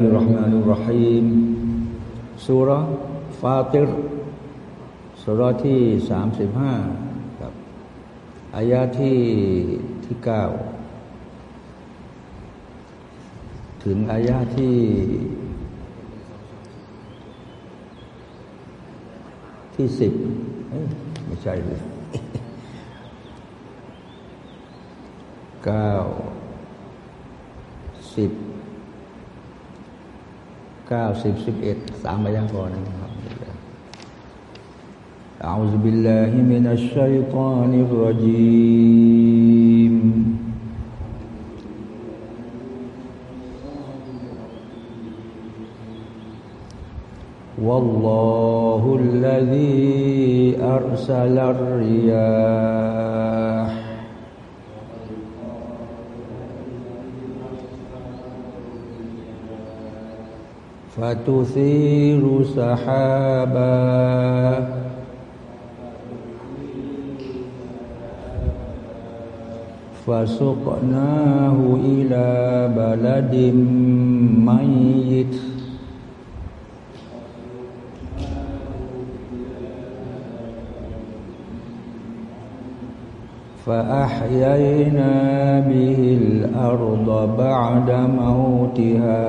الرحمن الرحيم สุรฟาติรสุรที่สามสิบห้าครับอายาที่ที่เก้าถึงอายาที่ที่สิบไม่ใช่เลยเก้าสิบ เก้าสิบสิบเอ็ดสามมายังก่อนนะครับ أعوذ بالله من الشيطان الرجيم والله الذي أرسل الرياح فتثير سحابا. فسقناه إلى بلد ميت. فأحيينا به الأرض بعد موتها.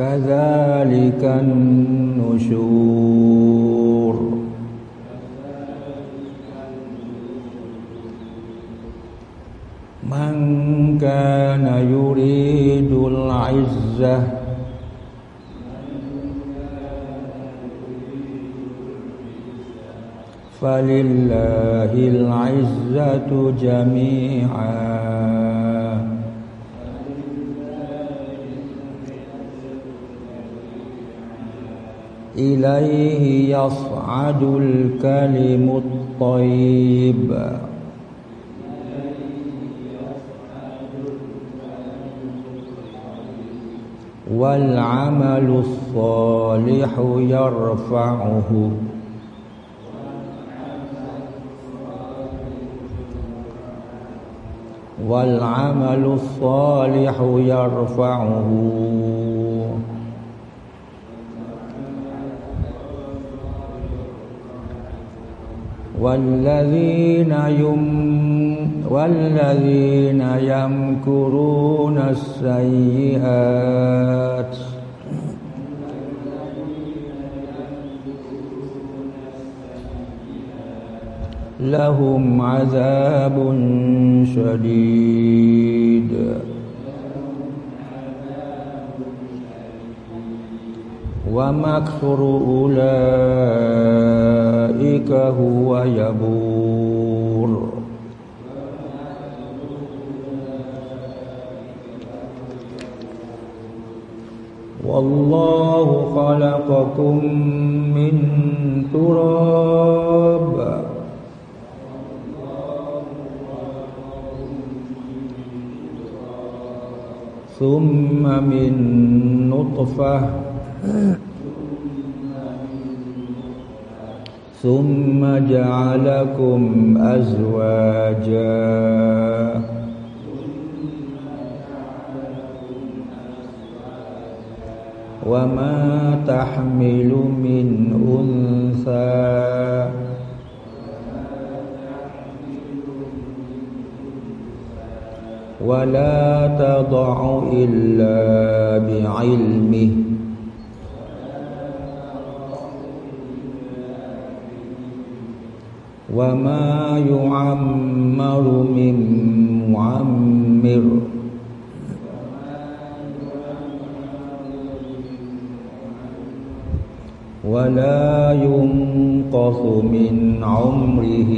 كذلك النشور. من كان يريد العزة فلله العزة جميعاً. إليه يصعد الكلم الطيب. والعمل الصالح يرفعه. والعمل الصالح يرفعه. والذين يم والذين يمكرون السيئات. لهم عذاب شديد. ومكر أولئك هو يبور. والله خلقكم من تراب. ثم من نطفة ثم جعلكم أزواجا. وما تحمل من أنثى. ولا تضع إلا بعلمه. وما يعمر من معمر ولا ينقص من عمره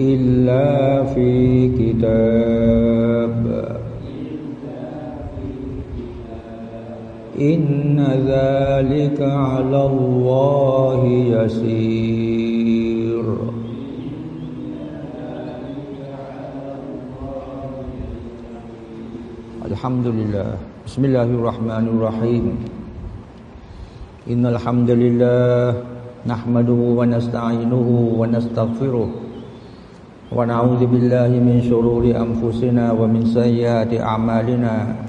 إلا في كتاب إن ذلك على الله يسير. الحمد لله بسم الله الرحمن الرحيم. إن الحمد لله نحمده ونستعينه ونستغفره ونعوذ بالله من شرور أنفسنا ومن سيئات أعمالنا.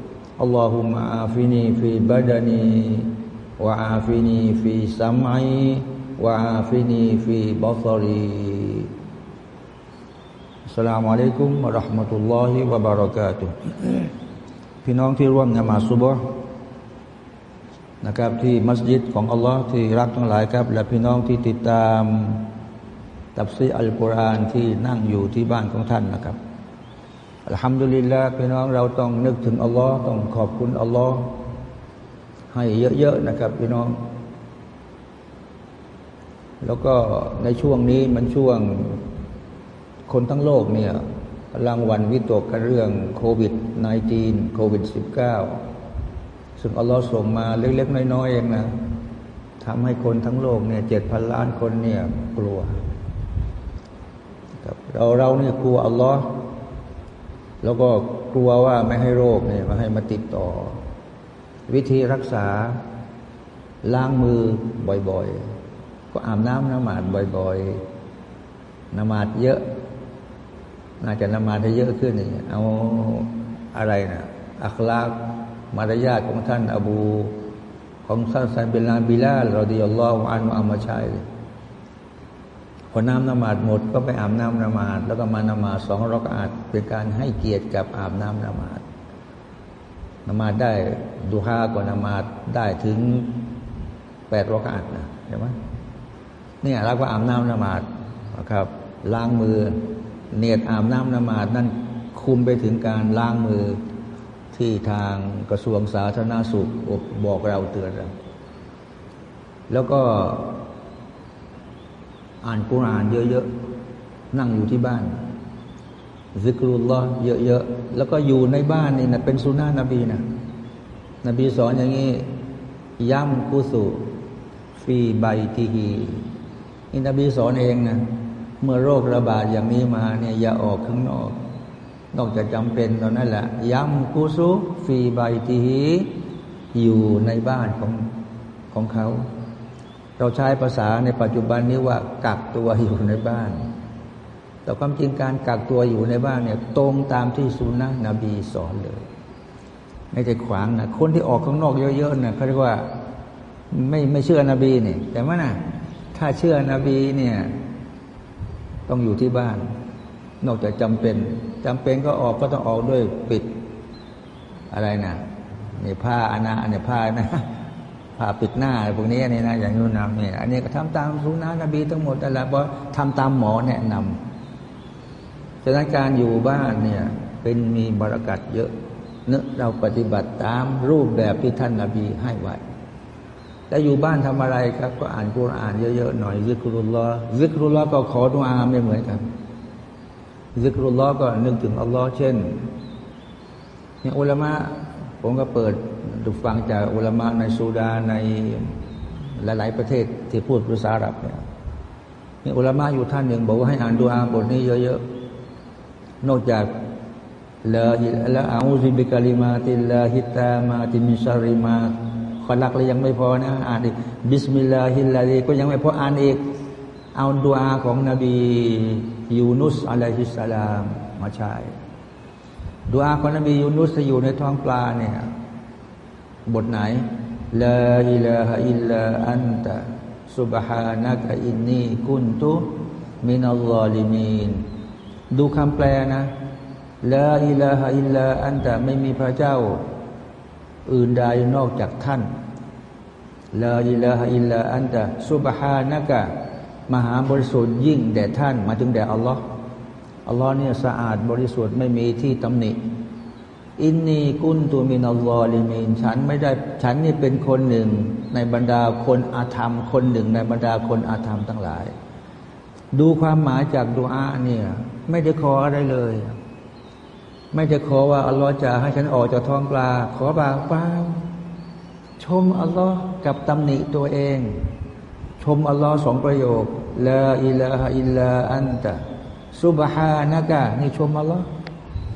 اللهم عافني في بدني وعافني في سمعي وعافني في بصري สลามอะลัยกุมมะราะห์มะตุลลอฮิวะบารากาตุพี่น้องที่ร่วมนมาสุบฮ์นะครับ ที่มัสยิดของอัลลอฮ์ที่รักทั้งหลายครับ และพี่น้องที่ติดตามตับซีอัลกุรอานที่นั่งอยู่ที่บ้านของท่านนะครับ อัลฮัมดุลิลลาห์พี่น้องเราต้องนึกถึงอัลลอฮ์ต้องขอบคุณอัลลอฮ์ให้เยอะๆนะครับพี่น้อง แล้วก็ในช่วงนี้มันช่วงคนทั้งโลกเนี่ยรางวัลวิตกกับเรื่องโควิด -19 โควิด -19 ซึ่งอัลลอฮ์ส่งมาเล็กๆ น้อยๆเองนะทำให้คนทั้งโลกเนี่ยเจ็ดพันล้านคนเนี่ยกลัวเราเราเนี่ยกลัวอัลลอฮ์ แล้วก็กลัวว่าไม่ให้โรคเนี่ยมาให้มาติดต่อ วิธีรักษาล้างมือบ่อยๆ ก็อาบน้ำน้ำมาดบ่อยๆนมาดเยอะ น่าจะนมาได้เยอะขึ้นนี่เอาอะไรนะอัคลากมารยาทของท่านอบู ของท่านซันเบลาบิลาเราดีอัลลอฮฺอันเอามาใช้ พอน้ำนมาดหมดก็ไปอาบน้ำนมาดแล้วก็มานมาดสองรักอาดเป็นการให้เกียรติกับอาบน้ำนมาดนมาดได้ดูฮาก่อนนมาดได้ถึงแปดรักอาดนะเห็นไหมเนี่ยเราก็อาบน้ำนมาดนะครับ ล้างมือ เนียดอาบน้ำนมาดนั่นคุมไปถึงการล้างมือที่ทางกระทรวงสาธารณสุขบอกเราเตือนเราแล้วก็ อ่านกุรานเยอะๆ นั่งอยู่ที่บ้าน ซิกรุลลอฮ์เยอะๆ แล้วก็อยู่ในบ้านนี่นะเป็นสุนานะนบีนะนบีสอนอย่างนี้ย้ำกุสุฟีใบทีฮีนี่นบีสอนเองนะเมื่อโรคระบาดอย่างนี้มาเนี่ยอย่าออกข้างนอก นอกจากจำเป็นตอนนั้นแหละย้ำกุซุฟีใบทีฮีอยู่ในบ้านของของเขา เราใช้ภาษาในปัจจุบันนี้ว่ากักตัวอยู่ในบ้าน แต่ความจริงการกักตัวอยู่ในบ้านเนี่ยตรงตามที่สุนนะนบีสอนเลยไม่ใช่ขวางนะคนที่ออกข้างนอกเยอะๆนะเขาเรียกว่าไม่ไม่เชื่อนบีเนี่ยแต่ว่านะถ้าเชื่อนบีเนี่ยต้องอยู่ที่บ้าน นอกจากจำเป็นจำเป็นก็ออกก็ต้องออกด้วยปิดอะไรนะนี่ผ้าอนาเนี่ยผ้านะ ผ้าปิดหน้าพวกนี้นี่นะอย่างนู้นนะเนี่ยอันนี้ก็ทำตามสุนานะนบีทั้งหมดแต่ละเพราะทำตามหมอแนะนำฉะนั้นการอยู่บ้านเนี่ยเป็นมีบรากัดเยอะเนื้อเราปฏิบัติตามรูปแบบที่ท่านนาบีให้ไว้แต่อยู่บ้านทำอะไรครับ ก็อ่านกุรอานเยอะๆหน่อยซิกรุลลอฮ์ซิกรุลลอฮ์ก็ขอดุอาไม่เหมือนกันซิกรุลลอฮ์ก็นึกถึงอัลลอฮ์เช่นเนี่ยอุลามะผมก็เปิด ดูฟังจากอุลามะในซูดานในหลาย ๆ ประเทศที่พูดภาษาอาหรับเนี่ยนี่อุลามะอยู่ท่านหนึ่ง บอกว่าให้อ่านดูอาบทนี้เยอะ ๆ นอกจากละละ أعوذ بكلمات الله التامات من شر ما خلقเลยยังไม่พอนะอ่านอีกبسم الله الذيก็ยังไม่พออ่านอีกเอาดูอาของนบียูนุสอะลัยฮิสสลามมาใช้ดูอาของนบียูนุสอยู่ในท้องปลาเนี่ย บทไหนلا إله إلا أنت سبحانك إني كنت من الظالمينดูคำแปลนะلا إله إلا أنتไม่มีพระเจ้า อื่นใดนอกจากท่านلا إله إلا أنت سبحانكมหาบริสุทธิ์ยิ่งแด่ท่าน มาถึงแด่อัลลอฮ์อัลลอฮ์เนี่ยสะอาดบริสุทธิ์ไม่มีที่ตำหนิ إني كنت من الظالمينฉันไม่ได้ฉันนี่เป็นคนหนึ่งในบรรดาคนอาธรรม คนหนึ่งในบรรดาคนอาธรรมทั้งหลาย ดูความหมายจากดูอาเนี่ยไม่ได้ขออะไรเลย ไม่ได้ขอว่าอัลลอฮ์จะให้ฉันออกจากท้องปลา ขอป่าเปล่าชมอัลลอฮ์กับตำหนิตัวเอง ชมอัลลอฮ์สองประโยคلا إله إلا أنت سبحانكนี่ชมอัลลอฮ์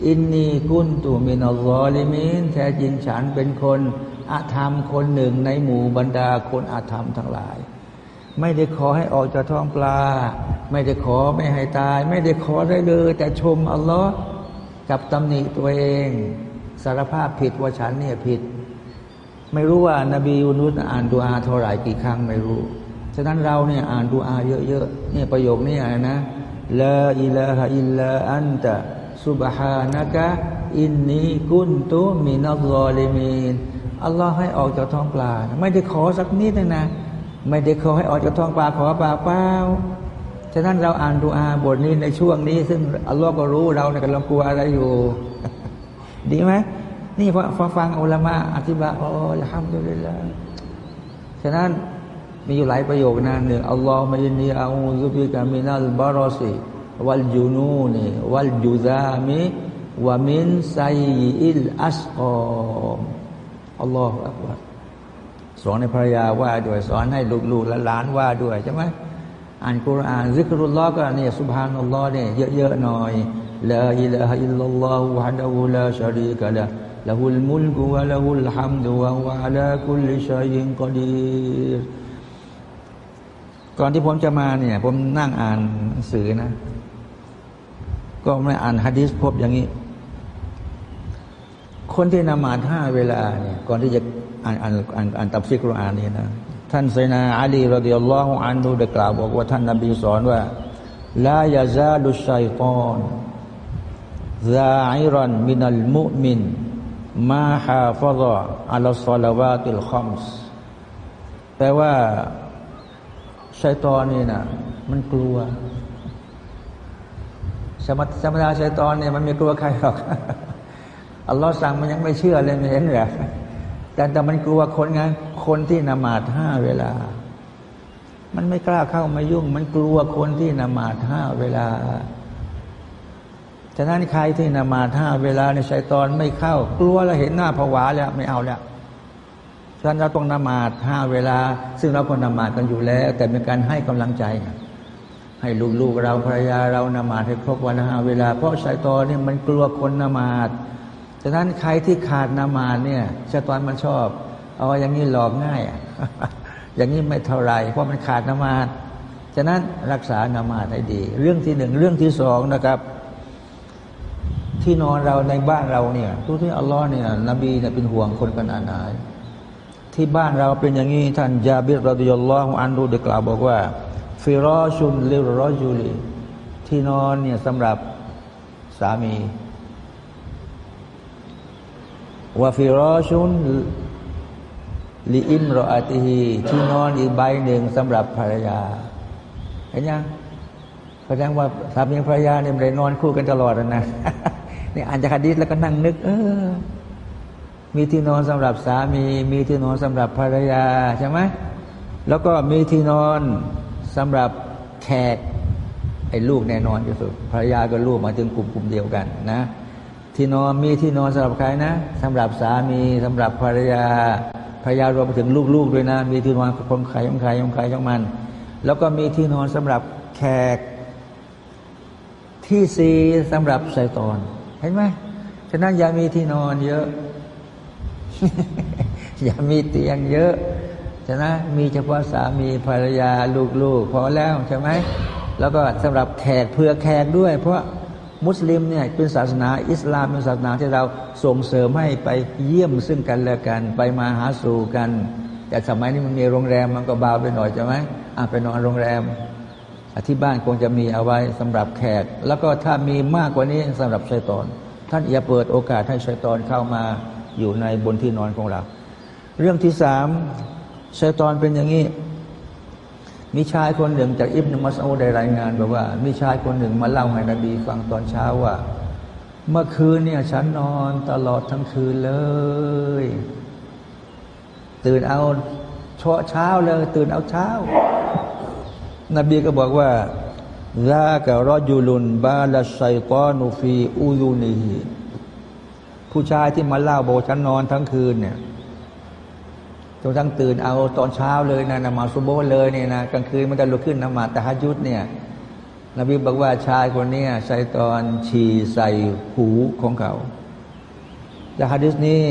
إني كنت من الظالمينแท้จริงฉันเป็นคนอาธรรมคนหนึ่งในหมู่บรรดาคนอาธรรมทั้งหลาย ไม่ได้ขอให้ออกจากท้องปลา ไม่ได้ขอไม่ให้ตาย ไม่ได้ขอได้เลย แต่ชมอัลลอฮ์กับตำหนิตัวเอง สารภาพผิดว่าฉันเนี่ยผิด ไม่รู้ว่านาบียูนุสอ่านดูอาเท่าไหร่กี่ครั้งไม่รู้ฉะนั้นเราเนี่ยอ่านดูอาเยอะๆเนี่ยประโยคนี้นะลาอิลาฮะอิลลาอันตะ สุบฮานะกะإني كنت من الظالمينอัลลอฮ์ให้ออกจากท้องปลา ไม่ได้ขอสักนิดนึงนะ ไม่ได้ขอให้ออกจากท้องปลาขอป่าเปล่าฉะนั้นเราอ่านดูอาบทนี้ในช่วงนี้ ซึ่งอัลลอฮ์ก็รู้เราในกำลังกลัวอะไรอยู่ ดีไหมนี่พอฟังอัลลอฮ์อธิบายโอ้ยห้ามด้วยละฉะนั้นมีอยู่หลายประโยคนะหนึ่งاللهم إني أعوذ بك من البرص والجنون والجذام ومن سيئ الأسقام الله أكبرสอนให้ภรรยาว่าด้วยสอนให้ลูกๆและหลานว่าด้วยใช่ไหมอ่านคุรานซิกรุลลอฮ์ก็เนี่ยسبحان اللهเนี่ยเยอะๆหน่อยلا إله إلا الله وحده لا شريك له له الملك وله الحمد وهو على كل شيء قدير ก่อนที่ผมจะมาเนี่ย ผมนั่งอ่านหนังสือนะ ก็ไม่อ่านฮะดีษพบอย่างนี้ คนที่นมาดห้าเวลาเนี่ยก่อนที่จะอ่านอ่านอ่านอ่านตัฟซีรกุรอานนี่นะท่านسيدنا อาลี رضي الله عنهได้กล่าวบอกว่าท่านนบีสอนว่าلا يزال الشيطان ذعرا من المؤمن ما حافظ على الصلوات الخمسแปลว่า ชัยตอนนี่นะมันกลัวสมสมดาชัยตอนเนี่ยมันไม่กลัวใครหรอกอัลลอฮ์สั่งมันยังไม่เชื่อเลยไม่เห็นหรอแต่แต่มันกลัวคนไงคนที่นมาดห้าเวลา มันไม่กล้าเข้ามายุ่ง มันกลัวคนที่นมาดห้าเวลาฉะนั้นใครที่นมาดห้าเวลาในชัยตอนไม่เข้า กลัวแล้วเห็นหน้าผวาแล้วไม่เอาแล้ว ฉะนั้นเราต้องนมาดห้าเวลา ซึ่งเราคนนมาดกันอยู่แล้ว แต่เป็นการให้กำลังใจ ให้ลูกๆเราภรรยาเรานมาดให้ครบวันห้าเวลา เพราะชัยตอนนี่มันกลัวคนนมาดฉะนั้นใครที่ขาดนมาดเนี่ยชัยตอนมันชอบเอาอย่างนี้หลอกง่ายอย่างนี้ไม่เท่าไรเพราะมันขาดนมาดฉะนั้นรักษานมาดให้ดี เรื่องที่หนึ่งเรื่องที่สองนะครับ ที่นอนเราในบ้านเราเนี่ยทุกที่อัลลอฮ์เนี่ยนบีเนี่ยเป็นห่วงคนกันอานาย ที่บ้านเราเป็นอย่างนี้ท่านยาบิรรดิยัลลอฮุอันดูได้กล่าวบอกว่าฟิรอชุนลิรอจูลีที่นอนเนี่ยสำหรับสามีว่าฟิรอชุนลิอิมรออาติฮีที่นอนอีกใบหนึ่งสำหรับภรรยา เห็นยังแสดงว่าสามีภรรยาเนี่ยไม่ได้นอนคู่กันตลอดนะนี่อ่านจากคดีแล้วก็นั่งนึก เออ มีที่นอนสำหรับสามี มีที่นอนสำหรับภรรยาใช่ไหมแล้วก็มีที่นอนสำหรับแขกไอ้ลูกแน่นอนที่สุดภรรยากับลูกมาถึงกลุ่มกลุ่มเดียวกันนะ ที่นอนมีที่นอนสำหรับใครนะสำหรับสามีสำหรับภรรยาภรรยารวมไปถึงลูกๆด้วยนะ มีที่นอนของใครของใครของใครของมัน แล้วก็มีที่นอนสำหรับแขกที่ซีสำหรับไซตอนเห็นไหมฉะนั้นอย่ามีที่นอนเยอะ อย่ามีเตียงเยอะใช่ไหมมีเฉพาะสามีภรรยาลูกๆพอแล้วใช่ไหมแล้วก็สำหรับแขกเพื่อแขกด้วย เพราะมุสลิมเนี่ยเป็นศาสนาอิสลามเป็นศาสนาที่เราส่งเสริมให้ไปเยี่ยมซึ่งกันและกัน ไปมาหาสู่กัน แต่สมัยนี้มันมีโรงแรมมันก็เบาไปหน่อยใช่ไหมอะไปนอนโรงแรมที่บ้านคงจะมีเอาไว้สำหรับแขก แล้วก็ถ้ามีมากกว่านี้สำหรับชัยตอน ท่านอย่าเปิดโอกาสให้ชัยตอนเข้ามา อยู่ในบนที่นอนของเรา เรื่องที่สามชัยตอนเป็นอย่างนี้ มีชายคนหนึ่งจากอิบนุมัสอูได้รายงานบอกว่า มีชายคนหนึ่งมาเล่าให้นบีฟังตอนเช้าว่า เมื่อคืนเนี่ยฉันนอนตลอดทั้งคืนเลย ตื่นเอาเช้าเช้าเลย ตื่นเอาเช้า นบีก็บอกว่าลากะรอยูลุนบาลชัยตอนุฟีอูยูนี ผู้ชายที่มาเล่าโบฉันนอนทั้งคืนเนี่ยจนทั้งตื่นเอาตอนเช้าเลยนะนมาสุโบเลยเนี่ยนะกลางคืนมันจะลุกขึ้นนมาตะฮัยุดเนี่ยนบีบอกว่าชายคนนี้ชัยตอนฉี่ใส่หูของเขาและฮะดิษนี้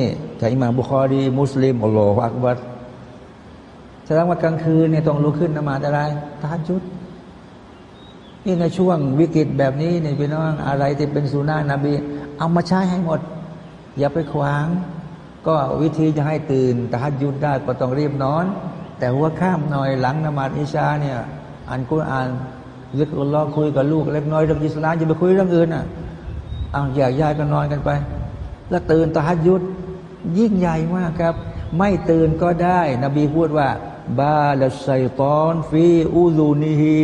จากอิหม่ามบุคอรีมุสลิมอัลลอฮฺอักบัรแสดงว่ากลางคืนเนี่ยต้องลุกขึ้นนมาอะไรตาจุดนี่ในช่วงวิกฤตแบบนี้เนี่ยพี่น้องอะไรที่เป็นสุนานะนบี เอามาใช้ให้หมด อย่าไปขวาง ก็วิธีจะให้ตื่นแตาจุดได้ก็ต้องรีบนอน แต่หัวข้ามหน่อยหลังนมาดอิชาเนี่ยอ่านกุรอานยึกอัลลอฮ์คุยกับลูกเล็กน้อยเรื่องอิสลามจะไปคุยเรื่องอื่นอะเอาอยากย้ายกันอนกันไป แล้วตื่นตาจุดยิ่งใหญ่มากครับ ไม่ตื่นก็ได้ นบีพูดว่า บาลไซตอนฟีอูลูนีฮี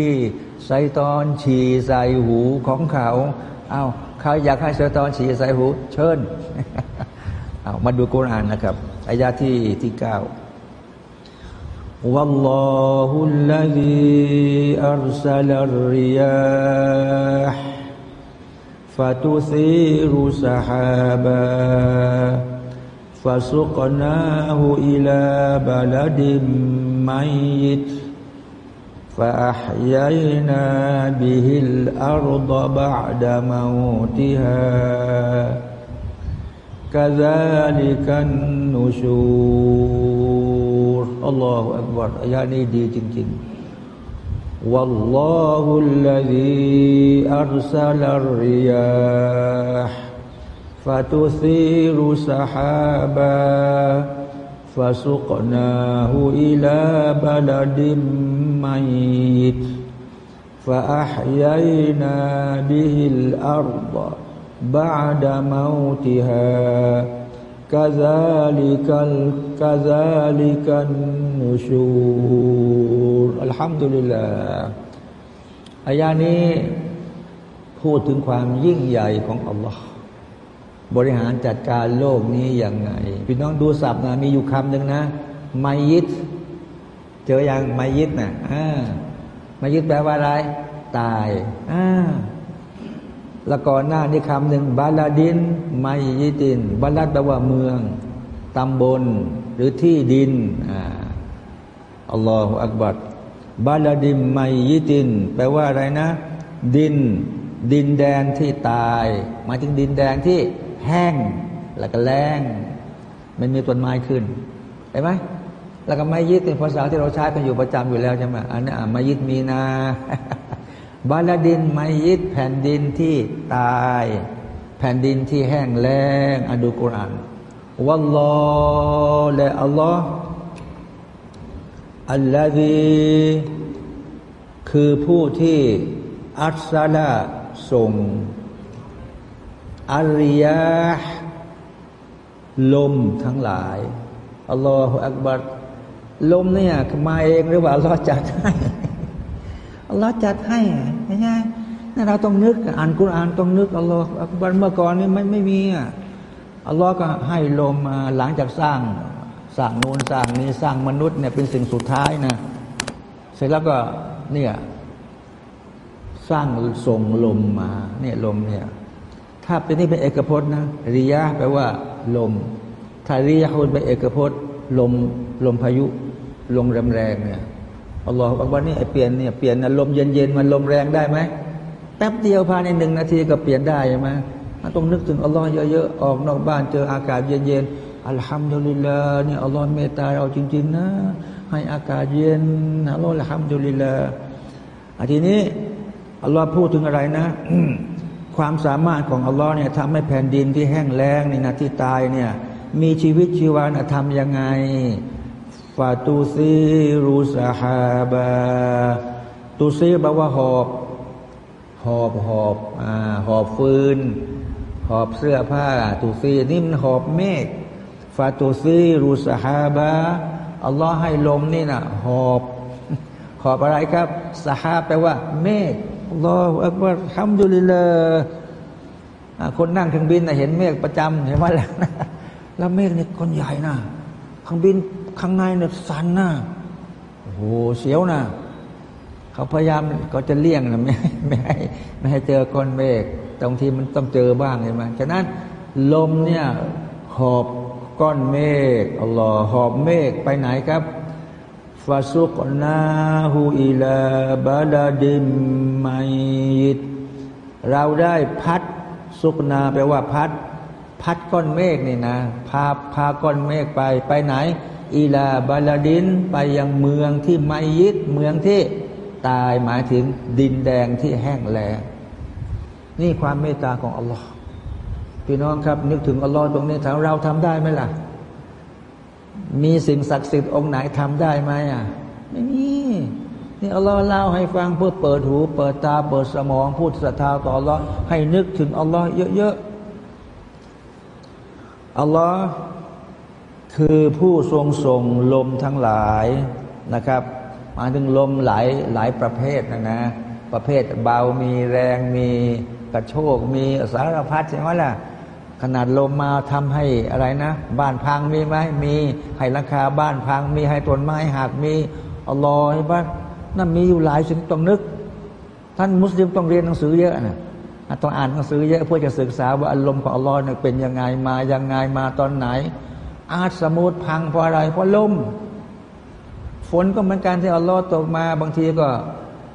ไซตอนฉีใส่หูของเขา เอา เขาอยากให้ไซตอนฉี่ใส่หู เชิญเอามาดูกุรอานนะครับอายาที่ที่เก้า والله الذي أرسل الرياح فتثير سحابا فسقناه إلى بلد ميت فأحيينا به الأرض بعد موتها. كذلك النشور. الله أكبر. يعني دي جن والله الذي أرسل الرياح فتثير سحابا فسقناه إلى بلد ميت فأحيينا به الأرض بعد موتها كذلك كذلك النشور الحمد لله อายานี้พูดถึงความยิ่งใหญ่ของอัลลอฮ์บริหารจัดการโลกนี้อย่างไง พี่น้องดูศัพท์นะมีอยู่คำหนึ่งนะมายิดเ จอย่างมายิดนะอ่ามายิดแปลว่าอะไร ตายอ่าแล้วก่อนหน้านี้คำหนึ่งบาลาดินไมยิดินบาลาดแปลว่าเมืองตำบลหรือที่ดินอ่าอัลลอฮฺอักบัดบาลาดิมมยิดิน แปลว่าอะไรนะ ดิน ดินแดนที่ตายหมายถึงดินแดนที่แห้งแล้วก็แรงไม่มีต้นไม้ขึ้นเห็นไหม แล้วก็ไม้ยิดเป็นภาษาที่เราใช้กันอยู่ประจำอยู่แล้วใช่ไหมอันนี้อะไม้ยิดมีนาบาลดินไม้ยิดแผ่นดินที่ตาย แผ่นดินที่แห้งแล้งอันดูกุรานวัลลอฮ์และอัลลอฮ์อัลลอฮีคือผู้ที่อัลซาลาส่งอาริยาลมทั้งหลายอัลลอฮฺอักบัร ลมเนี่ยมาเองหรือว่าอัลลอฮฺจัดให้อัลลอฮฺจัดให้ไม่ใช่นั่นเราต้องนึกอ่านกุรอานต้องนึกอัลลอฮฺอักบัรเมื่อก่อนนี่ไม่ไม่มีอะอัลลอฮฺก็ให้ลมมาหลังจากสร้างสร้างนูนสร้างนี้สร้างมนุษย์เนี่ยเป็นสิ่งสุดท้ายนะ เสร็จแล้วก็เนี่ยสร้างส่งลมมาเนี่ยลมเนี่ยถ้าเป็นนี่เป็นเอกพจน์นะริยะแปลว่าลมถ้าริยะคนเป็นเอกพจน์ลมลมพายุ ลมแรงแรงเนี่ยอัลลอฮฺบอกว่านี่ไอเปลี่ยนเนี่ยเปลี่ยนนะลมเย็นๆมันลมแรงได้ไหมแป๊บเดียวภายในหนึ่งนาทีก็เปลี่ยนได้ใช่ไหมต้องนึกถึงอัลลอฮ์เยอะๆออกนอกบ้านเจออากาศเย็นๆอัลฮัมดุลิลลาห์เนี่ยอัลลอฮ์เมตตาเราจริง ๆ นะ ให้อากาศเย็นอัลลอฮ์อัลฮัมดุลิลลาห์ทีนี้อัลลอฮ์พูดถึงอะไรนะ ความสามารถของอัลลอฮ์เนี่ยทำให้แผ่นดินที่แห้งแล้งในนะที่ตายเนี่ยมีชีวิตชีวานะทำยังไงาตูซีรูสฮาบาตูซีแปลว่าหอบ หอบหอบอ่าหอบฟืน หอบเสื้อผ้าตูซีนี่มันหอบเมฆฟาตูซีรูสฮาบาอัลลอฮ์ให้ลมนี่นะหอบ หอบอะไรครับสฮาแปลว่า เมฆอัลลอฮฺอักบารทำดุลิลละคนนั่งเครื่องบินเห็นเมฆประจำเห็นไหมล่ะแล้วเมฆนี่คนใหญ่นะเครื่องบิน ข้างในเนี่ยสันนะโอ้โหเสียวนะเขาพยายามก็จะเลี่ยงนะไม่ไม่ให้ไม่ให้เจอก้อนเมฆบางทีมันต้องเจอบ้างใช่ไหมฉะนั้นลมเนี่ยหอบก้อนเมฆอัลลอฮ์หอบเมฆไปไหนครับฟาซุกนาหูอิลาบาลาดิมมัยิดเราได้พัดสุกนาแปลว่าพัด พัดก้อนเมฆนี่นะ พาพาก้อนเมฆไปไปไหน อีลาบาลาดินไปยังเมืองที่ไม่ยิดเมืองที่ตายหมายถึงดินแดงที่แห้งแล้งนี่ความเมตตาของอัลลอฮ์พี่น้องครับ นึกถึงอัลลอฮ์ตรงนี้ถามเราทำได้ไหมล่ะ มีสิ่งศักดิ์สิทธิ์องค์ไหนทำได้ไหมอะ ไม่มีนี่อัลลอฮ์เล่าให้ฟังเพื่อเปิดหู เปิดตาเปิดสมองพูดศรัทธาต่ออัลลอฮ์ให้นึกถึงอัลลอฮ์เยอะๆอัลลอฮ์ คือผู้ทรงส่งลมทั้งหลายนะครับหมายถึงลมหลายหลายประเภทนะนะ ประเภทเบามีแรงมีกระโชกมีสารพัดใช่ไหมล่ะขนาดลมมาทำให้อะไรนะ บ้านพังมีไหมมีให้ราคาบ้านพังมีให้ต้นไม้หักมีอัลลอฮ์ให้บ้านนั่นมีอยู่หลายสิ่งต้องนึก ท่านมุสลิมต้องเรียนหนังสือเยอะนะต้องอ่านหนังสือเยอะเพื่อจะศึกษาว่าอารมณ์ของอัลลอฮ์เนี่ยเป็นยังไงมายังไงมาตอนไหน อาจสมุดพังเพราะอะไร เพราะลม ฝนก็เหมือนกันที่อัลลอฮ์ตกมาบางทีก็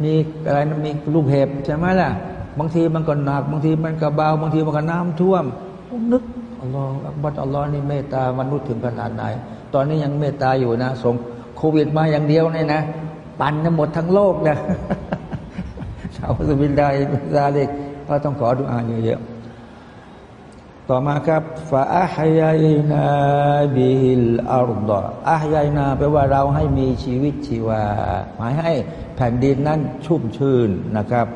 มีอะไรมีลูกเห็บใช่ไหมล่ะ บางทีมันก็หนัก บางทีมันก็เบา บางทีมันก็น้ำท่วมนึกอัลลอฮ์บัดอัลลอฮ์นี่เมตตามนุษย์ถึงขนาดไหน ตอนนี้ยังเมตตาอยู่นะสงโควิดมาอย่างเดียวเนี่ยนะ ปั่นหมดทั้งโลกเลยชาวสุบินไดซาเล็กก็ต้องขอดุอาเยอะๆ ต่อมาครับฟาอัฮยายนาบิฮิลอัลดออัฮยายนาแปลว่าเราให้มีชีวิตชีวา หมายให้แผ่นดินนั้นชุ่มชื่นนะครับ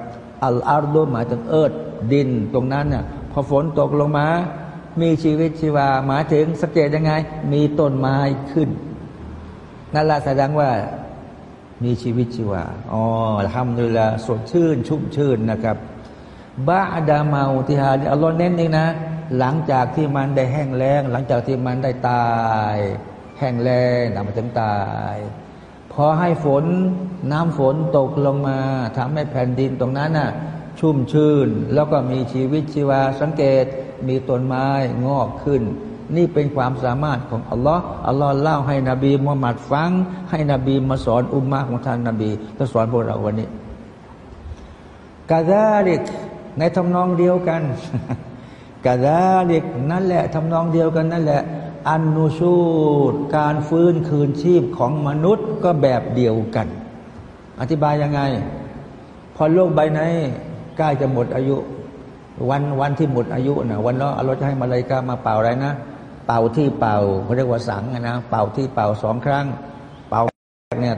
อัลอารดหมายถึงเอิร์ดดินตรงนั้นเนี่ยพอฝนตกลงมา มีชีวิตชีวา หมายถึงสังเกตยังไง มีต้นไม้ขึ้น นั่นแหละแสดงว่ามีชีวิตชีวาอ๋อทำดูแลสดชื่น ชุ่มชื่นนะครับบาดาเมาที่ฮาอัลลอฮ์เน้นเองนะ หลังจากที่มันได้แห้งแล้ง หลังจากที่มันได้ตาย แห้งแล้งนำมาถึงตายพอให้ฝนน้ำฝนตกลงมาทำให้แผ่นดินตรงนั้นน่ะ ชุ่มชื่น แล้วก็มีชีวิตชีวาสังเกตมีต้นไม้งอกขึ้น นี่เป็นความสามารถของอัลลอฮ์อัลลอฮ์เล่าให้นบีมุฮัมมัดฟัง ให้นบีมาสอนอุมมาของท่านนบีจะสอนพวกเราวันนี้กาซาลิกในทำนองเดียวกัน กาซาลิกนั่นแหละทำนองเดียวกันนั่นแหละ อันนูชูดการฟื้นคืนชีพของมนุษย์ก็แบบเดียวกัน อธิบายยังไง พอโลกใบนี้ใกล้จะหมดอายุ วันวันที่หมดอายุนะวันแล้วอัลลอฮ์จะให้มาเลยกามาเป่าอะไรนะ เป่าที่เป่าเขาเรียกว่าสังนะเป่าที่เป่าสองครั้ง เป่าเนี่ย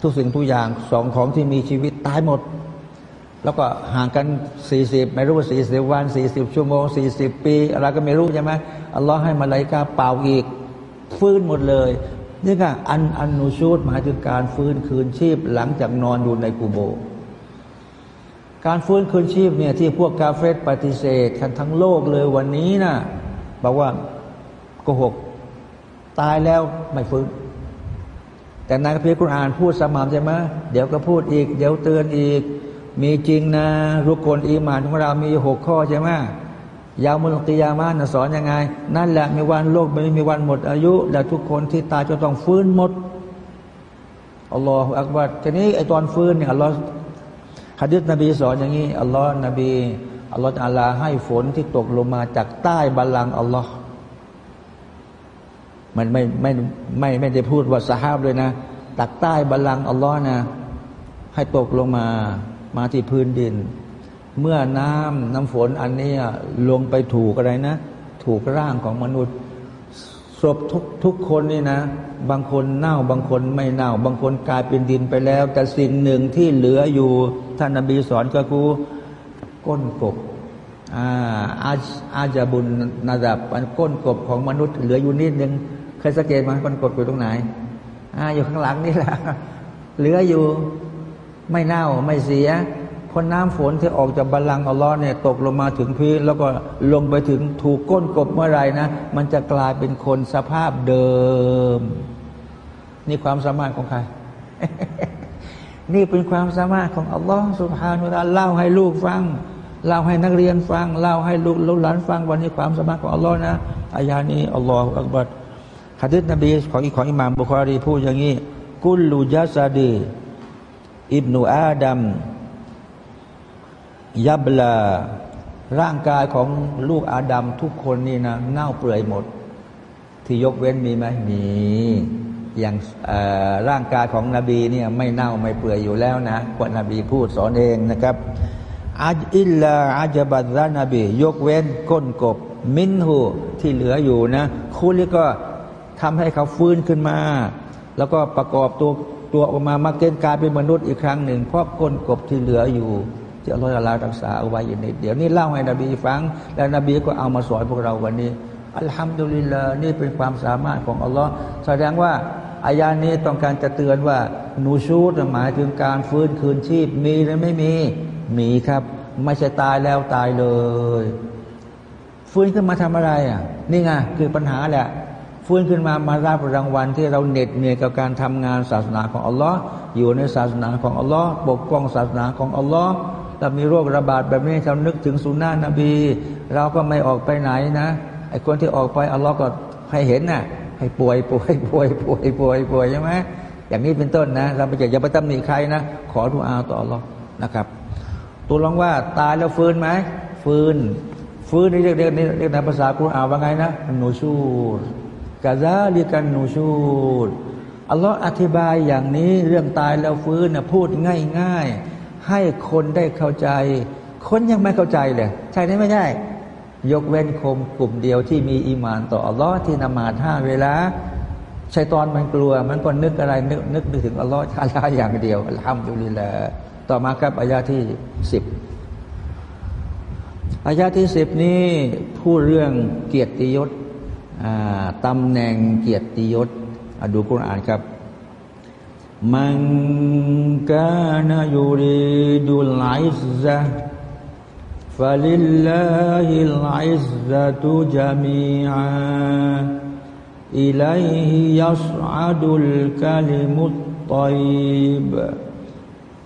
ทุกสิ่งทุกอย่างสองของที่มีชีวิตตายหมด แล้วก็ห่างกันสี่สิบไม่รู้ว่าสี่สิบวันสี่สิบชั่วโมงสี่สิบปีอะไรก็ไม่รู้ใช่ไหมอัลลอฮ์ให้มาลายกาเป่าอีก ฟื้นหมดเลยนี่ก็อันอันนูชูดหมายถึงการฟื้นคืนชีพหลังจากนอนอยู่ในกูโบ การฟื้นคืนชีพเนี่ยที่พวกกาเฟตปฏิเสธกันทั้งโลกเลยวันนี้นะบอกว่าโกหกตายแล้วไม่ฟื้น แต่นายพีกุรอานพูดสม่ำใช่ไหมเดี๋ยวก็พูดอีก เดี๋ยวเตือนอีก มีจริงนะรุกคนอีมานของเรามีหกข้อใช่ไหมยาวมุลกิยามานสอนยังไง นั่นแหละมีวันโลกไม่มีวันหมดอายุ และทุกคนที่ตายจะต้องฟื้นหมดอัลลอฮฺอักบัดทีนี้ไอตอนฟื้นเนี่ยอัลลอฮฺฮะดิษนบีสอนอย่างนี้อัลลอฮฺนบีอัลลอฮฺอัลลาให้ฝนที่ตกลงมาจากใต้บัลลังก์อัลลอฮฺมันไม่ไม่ไม่ไม่ได้พูดว่าสหาบเลยนะตักใต้บัลลังก์อัลลอฮ์นะ ให้ตกลงมา มาที่พื้นดิน เมื่อน้ำน้ำฝนอันนี้ลงไปถูกอะไรนะ ถูกร่างของมนุษย์ศพทุกทุกคนนี่นะ บางคนเน่าบางคนไม่เน่า บางคนกลายเป็นดินไปแล้ว แต่สิ่งหนึ่งที่เหลืออยู่ท่านนบีสอนก็คือก้นกบอาอาอาจาบุญนาดับก้นกบของมนุษย์เหลืออยู่นิดนึงเคยสังเกตไหมก้นกบอยู่ตรงไหนอ่าอยู่ข้างหลังนี่แหละเหลืออยู่ ไม่เน่าไม่เสียพอน้ำฝนที่ออกจากบัลลังก์อัลลอฮ์เนี่ยตกลงมาถึงพื้นแล้วก็ลงไปถึงถูกก้นกบเมื่อไรนะ มันจะกลายเป็นคนสภาพเดิม นี่ความสามารถของใคร นี่เป็นความสามารถของอัลลอฮ์สุบฮานุตาเล่าให้ลูกฟังเล่าให้นักเรียนฟังเล่าให้ลูกหลานฟังวันนี้ความสามารถของอัลลอฮ์นะอายานี้อัลลอฮฺอักบัดฮะดิษนบีของอีของอิหม่ามบุคารีพูดอย่างนี้ กุลลูจัสดี อิบนูอาดัมยับลาร่างกายของลูกอาดัมทุกคนนี่นะเน่าเปื่อยหมด ที่ยกเว้นมีไหมมี อย่างร่างกายของนบีเนี่ยไม่เน่าไม่เปื่อยอยู่แล้วนะกว่านบีพูดสอนเองนะครับอาอิลลาอาจบัตรนบี ยกเว้นก้นกบ มินหูที่เหลืออยู่นะ คุณนี่ก็ทำให้เขาฟื้นขึ้นมา แล้วก็ประกอบตัว ตัวออกมามาเกณฑ์กายเป็นมนุษย์อีกครั้งหนึ่งเพราะก้นกบที่เหลืออยู่จะลอยลารักษาเอาไว้อย่างนี้เดี๋ยวนี้เล่าให้นบีฟัง แล้วนบีก็เอามาสอนพวกเราวันนี้ อัลฮัมดุลิลลาห์นี่เป็นความสามารถของอัลลอฮ์แสดงว่าอายานี้ต้องการจะเตือนว่านูชูดหมายถึงการฟื้นคืนชีพมีหรือไม่มีมีครับ ไม่ใช่ตายแล้วตายเลย ฟื้นขึ้นมาทำอะไรอะนี่ไงคือปัญหาแหละ ฟื้นขึ้นมามารับรางวัลที่เราเหน็ดเหนื่อยกับการทำงานศาสนาของอัลลอฮ์อยู่ในศาสนาของอัลลอฮ์ปกป้องศาสนาของอัลลอฮ์ถ้ามีโรคระบาดแบบนี้เรานึกถึงสุนนะนบี เราก็ไม่ออกไปไหนนะไอ้คนที่ออกไปอัลลอฮ์ก็ให้เห็นน่ะให้ป่วยป่วยป่วยป่วยป่วยป่วยใช่ไหมอย่างนี้เป็นต้นนะ เราไม่จอย่าไปตำหนิใครนะ ขอทุอาต่ออัลลอฮ์นะครับตัวลองว่าตายแล้วฟื้นไหมฟื้นฟื้นนี่เรียกเรียกเรียกในภาษาคุรอานว่าไงนะนูชู กาซาเรียกกันนูชูดอัลลอฮ์อธิบายอย่างนี้เรื่องตายแล้วฟื้นนะพูดง่าย ๆ ให้คนได้เข้าใจ คนยังไม่เข้าใจเลยใช่ไหมไม่ใช่ยกเว้นคมกลุ่มเดียวที่มีอีมานต่ออัลลอฮ์ที่นมาท่าเวลาชัยตอนมันกลัว มันก็นึกอะไร นึกนึกถึงอัลลอฮ์ชาลาอย่างเดียวทำอยู่ลีละต่อมาครับอายาที่สิบอายาที่สิบนี้พูดเรื่องเกียรติยศ ตำแหน่งเกียรติยศดูกุรอานครับ من كان يريد العزة فلله العزة جميعا إليه يصعد الكلم الطيب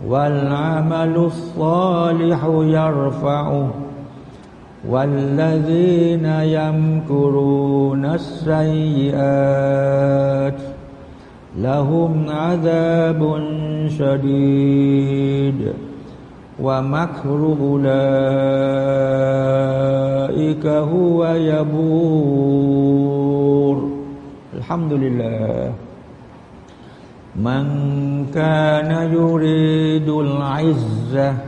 والعمل الصالح يرفعه والذين يمكرون السيئات لهم عذاب شديد ومكر أولئك هو يبور. الحمد لله. من كان يريد العزة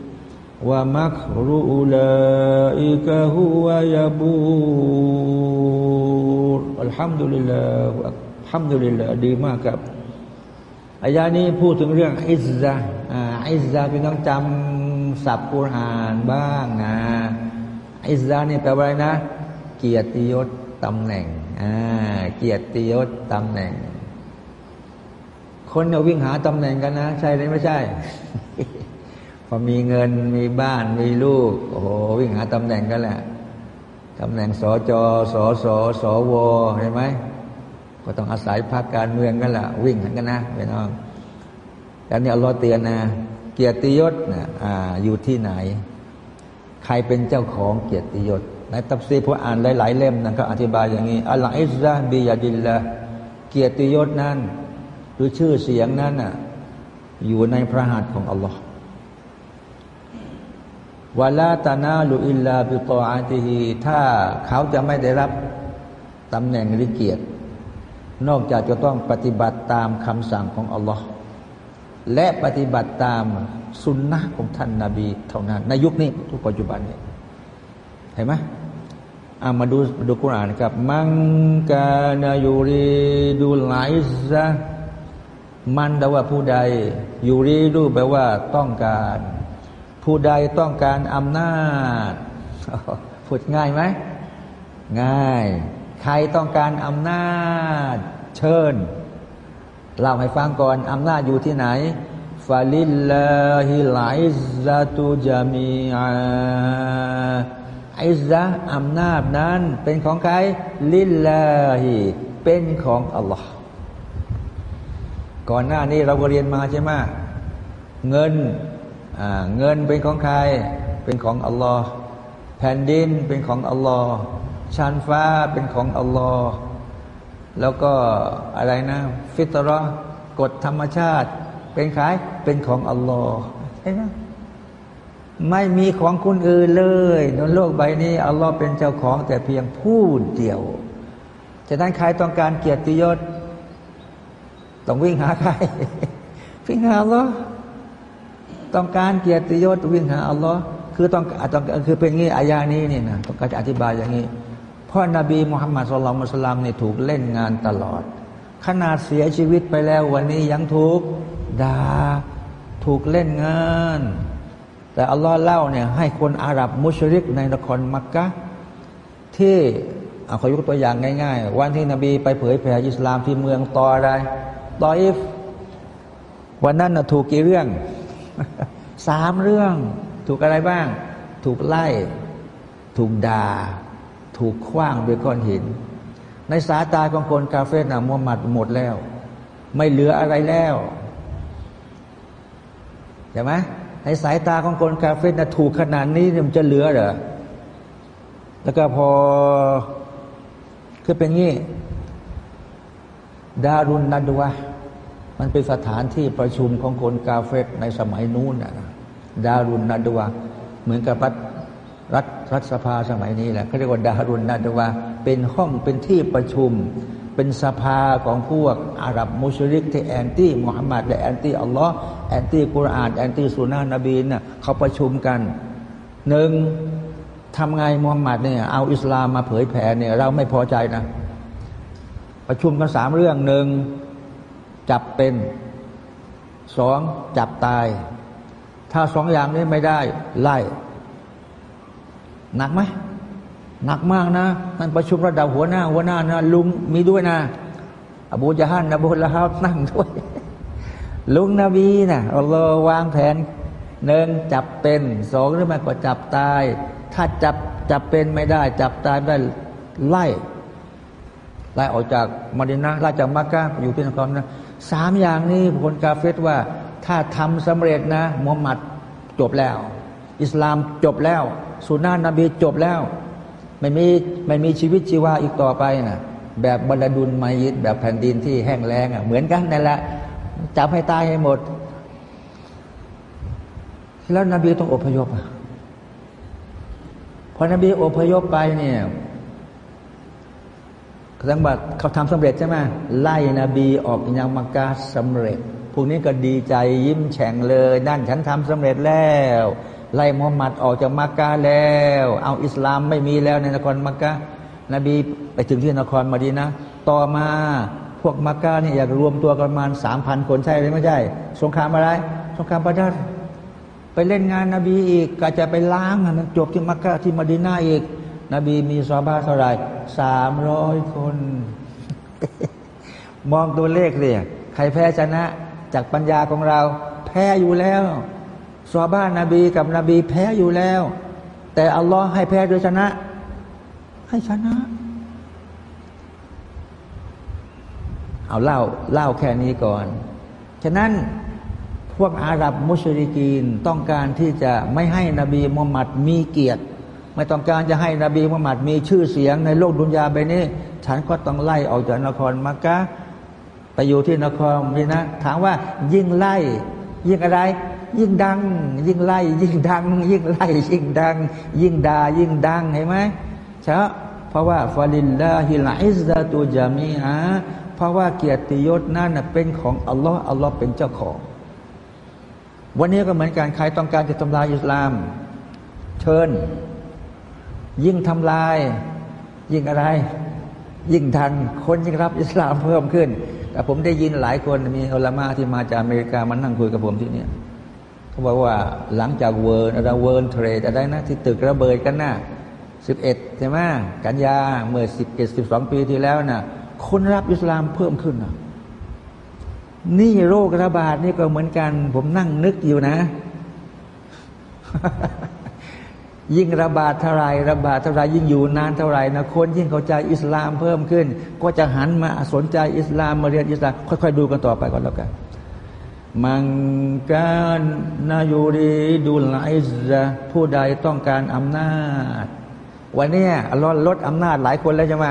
วะมักรูอุลาอิกะฮุวะยาบูร الحمد لله الحمد للهดีมากครับอายานี้พูดถึงเรื่องอิสซาอิสซาพี่น้องจำศัพท์กุรอานบ้างนะعزةเนี่ยแปลว่าอะไรนะ เกียรติยศตำแหน่งเกียรติยศตำแหน่ง คนเนี่ยวิ่งหาตำแหน่งกันนะ ใช่หรือไม่ใช่ พอมีเงินมีบ้านมีลูก โอ้โหวิ่งหาตำแหน่งกันแหละตำแหน่งสจสสสวเห็นไหมก็ต้องอาศัยพรรคการเมืองกันละวิ่งกันนะพี่น้องแต่นี่อัลลอฮ์เตือนนะ เกียรติยศนะอ่าอยู่ที่ไหน ใครเป็นเจ้าของเกียรติยศในตับซีพออ่านหลาย ๆ เล่มนั่นก็อธิบายอย่างนี้อัลลอฮ์อิซาบิยาดิลละเกียรติยศนั้นคือชื่อเสียงนั้นน่ะอยู่ในพระหัตถ์ของอัลลอฮ์ วลาตานาลุอิลลาบิตออาติฮีถ้าเขาจะไม่ได้รับตำแหน่งหรือเกียรติ นอกจากจะต้องปฏิบัติตามคำสั่งของอัลลอฮ์และปฏิบัติตามสุนนะของท่านนาบีเท่านั้น ในยุคนี้ทุกปัจจุบันนี้เห็นไหมอามาดูดูกุรานครับ มังกานายูรีดูไลซะมันแปลว่าผู้ใด ยูรีดูแปลว่าต้องการ ผู้ใดต้องการอำนาจพูดง่ายไหม ง่าย ใครต้องการอำนาจ เชิญ เล่าให้ฟังก่อนอำนาจอยู่ที่ไหนฟาลิลลาฮิลไอซาตุจามีอาไอซะอำนาจนั้น เป็นของใคร ลิลลาฮิเป็นของอัลลอฮ์ก่อนหน้านี้เราก็เรียนมาใช่ไหมเงิน เงินเป็นของใคร เป็นของอัลลอฮ์แผ่นดินเป็นของอัลลอฮ์ชั้นฟ้าเป็นของอัลลอฮ์แล้วก็อะไรนะ ฟิตรอกฎธรรมชาติ เป็นขายเป็นของอัลลอฮ์ใช่ไหมไม่มีของคุณอื่นเลยในโลกใบนี้อัลลอฮ์เป็นเจ้าของแต่เพียงผู้เดียวฉะนั้นใครต้องการเกียรติยศ ต้องวิ่งหาใครวิ่งหาอัลลอฮ์ ต้องการเกียรติยศวิ่งหาอัลลอฮ์คือต้องต้องคือเป็นงี้อายานี้นี่นะต้องการจะอธิบายอย่างนี้พราะนบีมุฮัมมัดสุลลัลมุสลามเนี่ยถูกเล่นงานตลอด ขนาดเสียชีวิตไปแล้ววันนี้ยังถูกด่าถูกเล่นงาน แต่อัลลอฮ์เล่าเนี่ยให้คนอาหรับมุชริกในนครมักกะที่เอาขอยกตัวอย่างง่าย ๆ วันที่นบีไปเผยแผ่อิสลามที่เมืองตออะไรตออิฟ วันนั้นนะถูกกี่เรื่อง สามเรื่อง ถูกอะไรบ้าง ถูกไล่ ถูกด่า ถูกคว้างด้วยก้อนหิน ในสายตาของคนกาเฟสนะมุฮัมมัดหมดแล้ว ไม่เหลืออะไรแล้วใช่ไหมในสายตาของคนกาเฟสนะถูกขนาดนี้มันจะเหลือเหรอแล้วก็พอคือเป็นงี้ ดารุนนัดวะ มันเป็นสถานที่ประชุมของคนกาเฟสในสมัยนู้นนะดารุนนัดวะเหมือนกับรัฐรัฐสภาสมัยนี้แหละเขาเรียกว่าดารุนนาดวาเป็นห้องเป็นที่ประชุม เป็นสภาของพวกอาหรับมุชริกที่ anti มุฮัมมัดและ anti อัลลอฮ์ anti กุรอาน anti สุนนะนบีน่ะเขาประชุมกันหนึ่งทำไงมุฮัมมัดเนี่ยเอาอิสลามมาเผยแผ่เนี่ยเราไม่พอใจนะ ประชุมกันสามเรื่องหนึ่ง จับเป็นสองจับตาย ถ้าสองอย่างนี้ไม่ได้ไล่หนักไหมหนักมากนะมันประชุมระดับหัวหน้า หัวหน้านะลุงมีด้วยนะ อบูจาฮันอบูละฮาบนั่งด้วย ลุงนบีนะอัลลอฮ์วางแผนหนึ่งจับเป็นสองหรือไม่ก็จับตาย ถ้าจับจับเป็นไม่ได้ จับตายได้ไล่ไล่ออกจากมาดินะไล่จากมักกะอยู่ที่นครนะ สามอย่างนี้คนกาเฟตว่า ถ้าทำสำเร็จนะมุฮัมมัดจบแล้ว อิสลามจบแล้วสุนานะนบีจบแล้ว ไม่มีไม่มีชีวิตชีวาอีกต่อไปนะแบบบรรดุลมายิดแบบแผ่นดินที่แห้งแล้งอะเหมือนกันนั่นแหละจับให้ตายให้หมด แล้วนบีต้องอพยพอะพอนบีอพยพไปเนี่ย สังบัตเขาทำสำเร็จใช่ไหมไล่นบีออกยังมักกะสำเร็จ พวกนี้ก็ดีใจยิ้มแฉ่งเลยนั่นฉันทำสำเร็จแล้ว ไล่มุฮัมมัดออกจากมักกะแล้ว เอาอิสลามไม่มีแล้วในนครมักกะนบีไปถึงที่นครมาดีนะ ต่อมาพวกมักกะเนี่ยอยากรวมตัวกันประมาณสามพันคนใช่หรือไม่ใช่ สงครามอะไร สงครามประดัดไปเล่นงานนบีอีกก็จะไปล้างมันจบที่มักกะที่มาดีนาอีก นบีมีซอบ้าเท่าไหร่สามร้อยคน มองตัวเลขเลยใครแพ้ชนะ จากปัญญาของเรา แพ้อยู่แล้วซอบ้านนบีกับนบีแพ้อยู่แล้ว แต่อัลลอฮ์ให้แพ้โดยชนะ ให้ชนะ เอาเล่าเล่าแค่นี้ก่อน ฉะนั้นพวกอาหรับมุชริกีนต้องการที่จะไม่ให้นบีมุฮัมมัดมีเกียรติ ไม่ต้องการจะให้นบีมุฮัมมัดมีชื่อเสียงในโลกดุนยาไปนี้ ฉันก็ต้องไล่ออกจากนครมักกะไปอยู่ที่นครนี่นะ ถามว่ายิ่งไล่ ยิ่งอะไร ยิ่งดัง ยิ่งไล่ ยิ่งดัง ยิ่งไล่ยิ่งดัง ยิ่งด่ายิ่งดังเห็นไหมใช่เพราะว่าฟาลิลลาฮิลอิซาตุจามีฮะเพราะว่าเกียรติยศนั่นเป็นของอัลลอฮ์อัลลอฮ์เป็นเจ้าของ วันนี้ก็เหมือนกันใครต้องการจะทำลายอิสลาม เชิญ ยิ่งทำลาย ยิ่งอะไร ยิ่งทันคนยิ่งรับอิสลามเพิ่มขึ้น แต่ผมได้ยินหลายคนมีอุลามาที่มาจากอเมริกามานั่งคุยกับผมที่นี่เขาบอกว่าหลังจาก World อะไร World Trade อะไรนะ ที่ตึกระเบิดกันนะ่ะสิบเอ็ดใช่ไหมกันยาเมื่อสิบเอ็ดสิบสองปีที่แล้วนะ่ะ คนรับอิสลามเพิ่มขึ้นนะนี่โรคระบาดนี่ก็เหมือนกัน ผมนั่งนึกอยู่นะ ยิ่งระบาดเท่าไรระบาดเท่าไรยิ่งอยู่นานเท่าไรนะคนยิ่งเข้าใจอิสลามเพิ่มขึ้น ก็จะหันมาสนใจอิสลามมาเรียนอิสลามค่อยๆดูกันต่อไปก่อนแล้วกันมังกานายูรีดูลไอซ์ผู้ใดต้องการอำนาจ วันนี้ลดลดอำนาจหลายคนแล้วใช่ไหม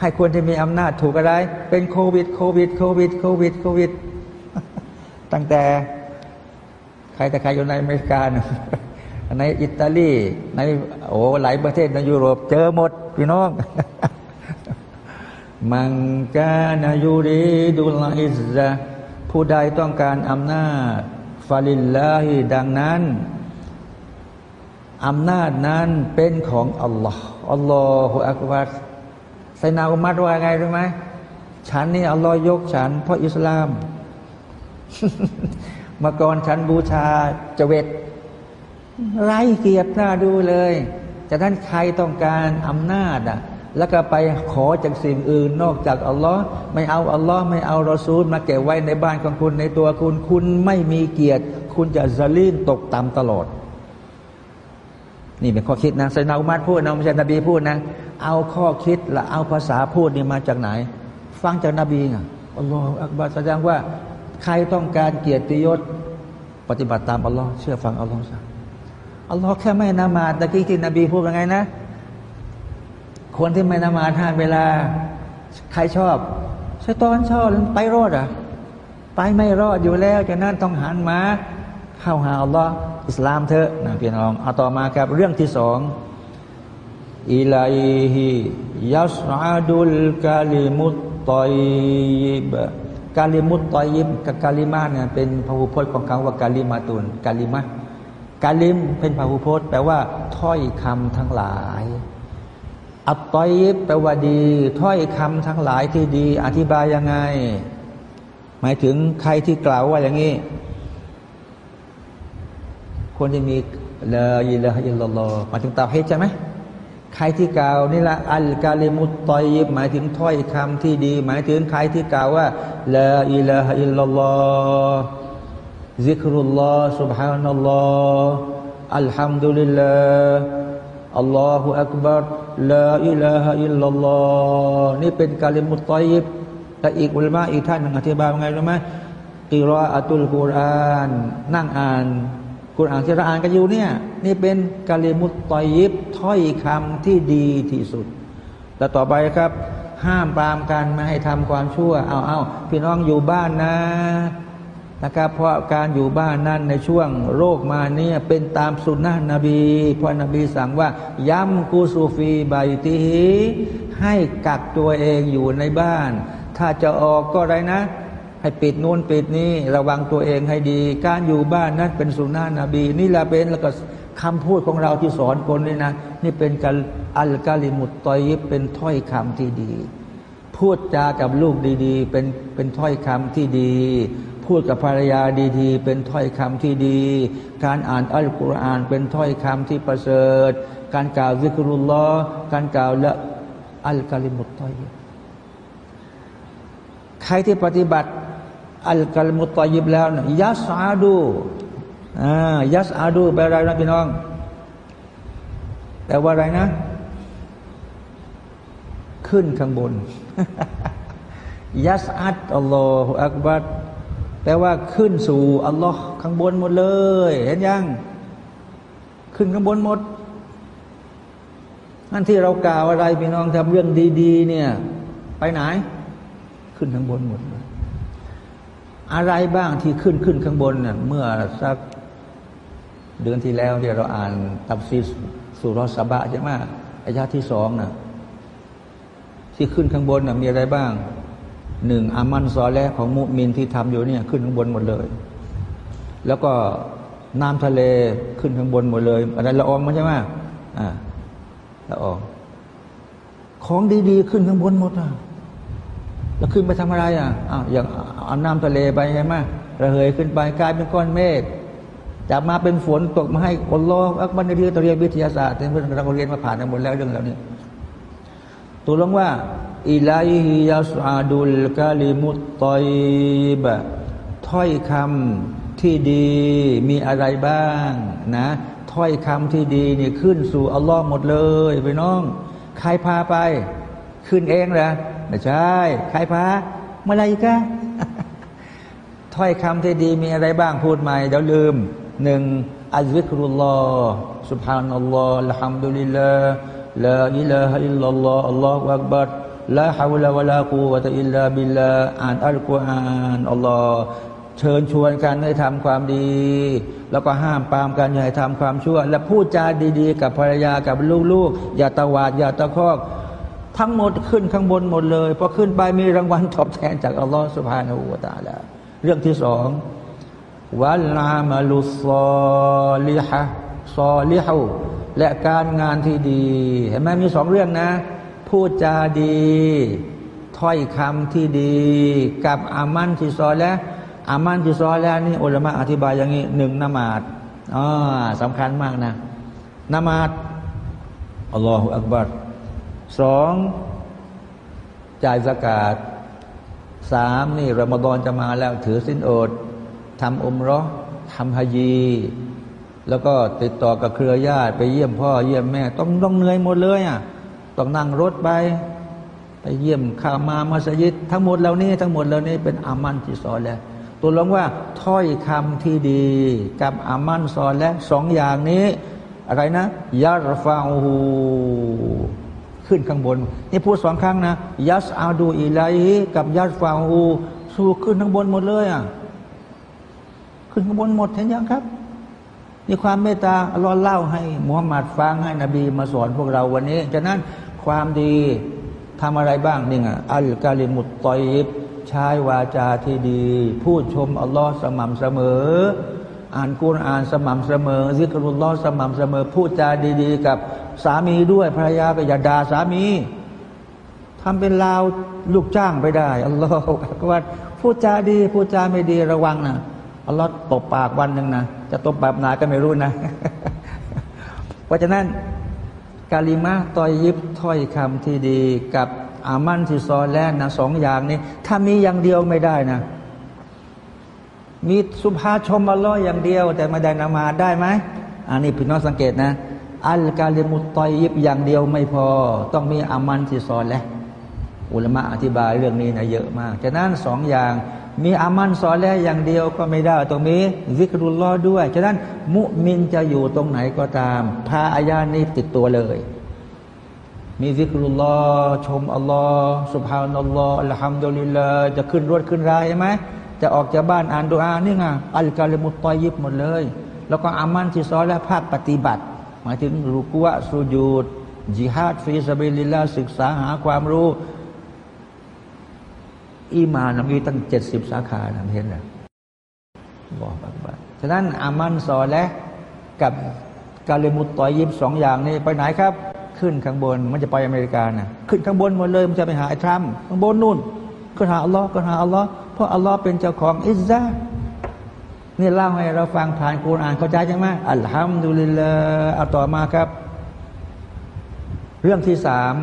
ให้คนที่มีอำนาจถูกอะไร เป็นโควิด โควิด โควิด โควิด โควิด ตั้งแต่ ใครแต่ใครอยู่ในอเมริกา ในอิตาลี ในโอ้หลายประเทศในยุโรป เจอหมดพี่น้อง มังกานายูรีดูลอิซะผู้ใดต้องการอำนาจฟาลิลลาฮิดังนั้นอำนาจนั้นเป็นของอัลลอฮ์อัลลอฮฺอักบัรไซนาอุมัดว่าไงรู้ไหมฉันนี่อัลลอฮ์ยกฉัน เพราะอิสลามมาก่อนฉันบูชาเจเวต ไร้เกียรติหน้าดูเลยจากนั้นใครต้องการอำนาจอะ แล้วก็ไปขอจากสิ่งอื่นนอกจากอัลลอฮ์ไม่เอาอัลลอฮ์ไม่เอารอซูล มาเก็บไว้ในบ้านของคุณในตัวคุณ คุณไม่มีเกียรติ คุณจะซาลีนตกต่ำตลอด นี่เป็นข้อคิดนะไซนาอุมัดพูดนะไม่ใช่นบีพูดนะ เอาข้อคิดและเอาภาษาพูดนี่มาจากไหน ฟังจากนบีอะอัลลอฮฺอักบารแสดงว่า ใครต้องการเกียรติยศ ปฏิบัติตามอัลลอฮ์เชื่อฟังอัลลอฮ์ซะ อัลลอฮ์แค่ไม่นามาตะกี้ที่นบีพูดว่าไงนะ คนที่ไม่นามาทานเวลา ใครชอบชัยตอนชอบไปรอดอะ ไปไม่รอดอยู่แล้วจากนั้นต้องหันมาเข้าหาอัลลอฮ์อิสลามเถอะนะพี่น้องเอาต่อมาครับเรื่องที่สองอิลัยฮิยัสอาดุลกาลิมุตตอยบกาลิมุตตอยบกับกาลิมาเนี่ยเป็นพหูพจน์ของคำว่ากาลิมาตุนกาลิมะ กาลิมเป็นพหูพจน์ แปลว่า ถ้อยคำทั้งหลาย الطيبแปลว่าดี ถ้อยคำทั้งหลายที่ดี อธิบายยังไง หมายถึงใครที่กล่าวว่าอย่างนี้ คนที่มีلا إله إلا اللهหมายถึงเตาฮีดใช่ไหมใครที่กล่าวนี่ละالكلم الطيبหมายถึงถ้อยคำที่ดี หมายถึงใครที่กล่าวว่าลาอิลาฮิลลลอ ซิกรุลลอฮ์ سبحان อัลลอฮ์อัลฮัมดุลิลลาห์อัลลอฮฺอักบัรลาอิลาฮอิลลัลลอฮ์นี่เป็นกาลิมุตตอยบแต่อีกอุลมะอีกท่านหนึ่งอธิบายว่าไงรู้ไหมกิรออัตุลกุรอานนั่งอ่านกุรอานที่เราอ่านกันอยู่เนี่ยนี่เป็นกาลิมุตตอยิบถ้อยคำที่ดีที่สุด แต่ต่อไปครับ ห้ามปรามกันไม่ให้ทำความชั่ว เอาเอาพี่น้องอยู่บ้านนะ นะครับ เพราะการอยู่บ้านนั้นในช่วงโรคมาเนี่ยเป็นตามสุนนะนบีเพราะนบีสั่งว่าย้ำกูซูฟีใบตีให้กักตัวเองอยู่ในบ้าน ถ้าจะออกก็ไรนะ ให้ปิดนู่นปิดนี่ระวังตัวเองให้ดี การอยู่บ้านนั้นเป็นสุนนะนบี นี่แหละเป็นแล้วก็คำพูดของเราที่สอนคนนี่นะ นี่เป็นการอัลกาลิมุตตอยบเป็นถ้อยคำที่ดี พูดจากับลูกดีๆ เป็นเป็นถ้อยคำที่ดี พูดกับภรรยาดีๆ เป็นถ้อยคำที่ดี การอ่านอัลกุรอานเป็นถ้อยคำที่ประเสริฐ การกล่าวซิกรุลลอการกล่าวละอัลกาลิมุตตอยใครที่ปฏิบัติอัลกัลมุตตยิบแล้วนะยัสอาดูอ่ายัสอาดูแปลอะไรนะพี่น้องแปลว่าอะไรนะ ขึ้นข้างบนยัสอัดอัลลอฮฺอักบัด แปลว่าขึ้นสู่อัลลอฮ์ข้างบนหมดเลย เห็นยัง ขึ้นข้างบนหมดนั่นที่เรากล่าวอะไรพี่น้องทำเรื่องดี ๆ เนี่ย ไปไหน ขึ้นข้างบนหมดเลยอะไรบ้างที่ขึ้นขึ้นข้างบนเนี่ยเมื่อสักเดือนที่แล้วที่เราอ่านตับซีสุรสบะใช่ไหมอายาที่สองน่ะที่ขึ้นข้างบนนะมีอะไรบ้าง หนึ่งอามันซอแลของมุมินที่ทำอยู่เนี่ยขึ้นข้างบนหมดเลย แล้วก็น้ำทะเลขึ้นข้างบนหมดเลยอะไรละอองมันใช่ไหมอ่าละอองของดีๆ ขึ้นข้างบนหมดอะแล้วขึ้นไปทำอะไรอะอ้าวอย่างเอาน้ำทะเลไปใช่ไหมระเหยขึ้นไปกลายเป็นก้อนเมฆจับมาเป็นฝนตกมาให้คนโลกอักบันเรียนเรียนวิทยาศาสตร์เพื่อนเราเรียนมาผ่านกันหมดแล้วเรื่องเหล่านี้ตัวลงว่า อิลัฮิยาสอาดุลกาลิมุตตอยบะถ้อยคำที่ดีมีอะไรบ้างนะถ้อยคำที่ดีเนี่ยขึ้นสู่อัลลอฮ์หมดเลยไปน้อง ใครพาไป ขึ้นเองเหรอไม่ใช่ ใครพาเมื่อไรกันถ้อยคำที่ดีมีอะไรบ้างพูดใหม่เดี๋ยวลืมหนึ่งذكر الله سبحان الله الحمد لله لا إله إلا الله الله أكبر لا حول ولا قوة إلا باللهอ่านอัลกุรอานอัลลอฮ์เชิญชวนกันให้ทำความดี แล้วก็ห้ามปรามกันอย่าให้ทำความชั่ว และพูดจาดีๆ กับภรรยากับลูกๆ อย่าตะวาดอย่าตะคอก ทั้งหมดขึ้นข้างบนหมดเลยพอขึ้นไปมีรางวัลตอบแทนจากอัลลอฮ์สุบฮานาอูวตาลาเรื่องที่สองวัลามาลุซอลิฮะซอลิฮูและการงานที่ดี เห็นไหมมีสองเรื่องนะ พูดจาดี ถ้อยคำที่ดี กับอามันที่ซอและอามันที่ซอแล้วนี่อุลามะอธิบายอย่างนี้หนึ่งนมาดอ๋อสำคัญมากนะนมาดอัลลอฮฺอักบัรสองจ่ายสกาดสามนี่รอมฎอนจะมาแล้วถือสินอดทำอมรอทำฮายีแล้วก็ติดต่อกับเครือญาติไปเยี่ยมพ่อเยี่ยมแม่ ต้องต้องเหนื่อยหมดเลยอะ ต้องนั่งรถไป ไปเยี่ยมข้ามามัสยิด ทั้งหมดเหล่านี้ทั้งหมดเหล่านี้เป็นอามันที่สอนแล้วตัวลงว่าถ้อยคำที่ดีกับอามันสอนแล้วสองอย่างนี้ อะไรนะยารฟาหูขึ้นข้างบน นี่พูดสองครั้งนะยัสอาดูอิไลกับยัสฟาหูสูขึ้นข้างบนหมดเลยอะขึ้นข้างบนหมดเห็นยังครับนี่ความเมตตาอัลลอฮ์เล่าให้มุฮัมมัดฟังให้นบีมาสอนพวกเราวันนี้ฉะนั้น ความดีทำอะไรบ้างนี่ไงอัลกาลิมุตตอยิบใช้วาจาที่ดี พูดชมอัลลอฮ์สม่ำเสมอ อ่านกุรอานสม่ำเสมอซิกรุลลอฮ์สม่ำเสมอ พูดจาดี ๆ กับสามีด้วยภรรยาก็อย่าด่าสามีทำเป็นลาวลูกจ้างไปได้อัลลอฮ์ก็ว่าพูดจาดีพูดจาไม่ดีระวังนะอัลลอฮ์ตบปากวันหนึ่งนะจะตบแบบไหนก็ไม่รู้นะ เพราะฉะนั้น กาลิมาตอยยิบถ้อยคำที่ดี กับอามันที่ซอแลนนะสองอย่างนี้ ถ้ามีอย่างเดียวไม่ได้นะ มีสุภาชมอัลลออย่างเดียว แต่ไม่ได้นามาได้ไหมอันนี้พี่น้องสังเกตนะ อัลกาลิมุตตอยยิบอย่างเดียวไม่พอ ต้องมีอามันที่ซอแลอุลมะอธิบายเรื่องนี้นะเยอะมากฉะนั้นสองอย่าง มีอามันซอแลอย่างเดียวก็ไม่ได้ตรงนี้ذكر اللهด้วยฉะนั้นมุมินจะอยู่ตรงไหนก็ตาม พาอายานี้ติดตัวเลย มีذكر اللهชมอัลลอฮ์سبحان الله الحمد للهจะขึ้นรถขึ้นราใช่ไหมจะออกจากบ้านอ่านดูอานี่ไงالكلم الطيبหมดเลย แล้วก็عمل ที่ صالحภาคปฏิบัติ หมายถึงรุกัวะสุญูด جهاد في سبيل اللهศึกษาหาความรู้ อีมานมีตั้งเจ็ดสิบสาขานะเห็นไหมบอกบ้างฉะนั้นอามันซอและกับกาเลมุตตอยิบสองอย่างนี้ไปไหนครับ ขึ้นข้างบนมันจะไปอเมริกานะขึ้นข้างบนหมดเลยมันจะไปหาไอ้ทรัมป์ข้างบนนู่นก็หาอัลลอฮ์ก็หาอัลลอฮ์เพราะอัลลอฮ์เป็นเจ้าของอิสซานี่เล่าให้เราฟังผ่านกุรอานเข้าใจใช่ไหมอัลฮัมดุลิลลาห์เอาต่อมาครับ เรื่องที่สาม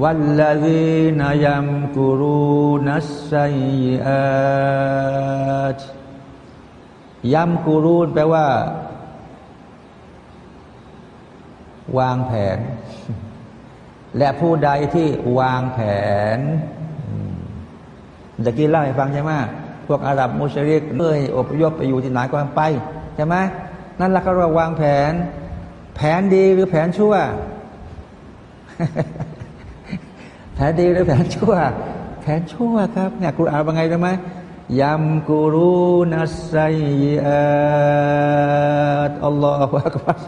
วัลลดีนยัมกุรูนัสไซอาตยัมกุรูนแปลว่า วางแผน และผู้ใดที่วางแผนจะกี้เล่าให้ฟังใช่ไหมพวกอาหรับมุชริกเมื่ออพยพไปอยู่ที่ไหนก็ไปใช่ไหมนั่นละเขาเรียกวางแผน แผนดีหรือแผนชั่ว ผนดีหรือแผนชั่ว แผนชั่วครับเนี่ยกุรอานว่าไงรู้ไหมยัมกูรูนัสไซอาตอัลลอฮฺอักบัร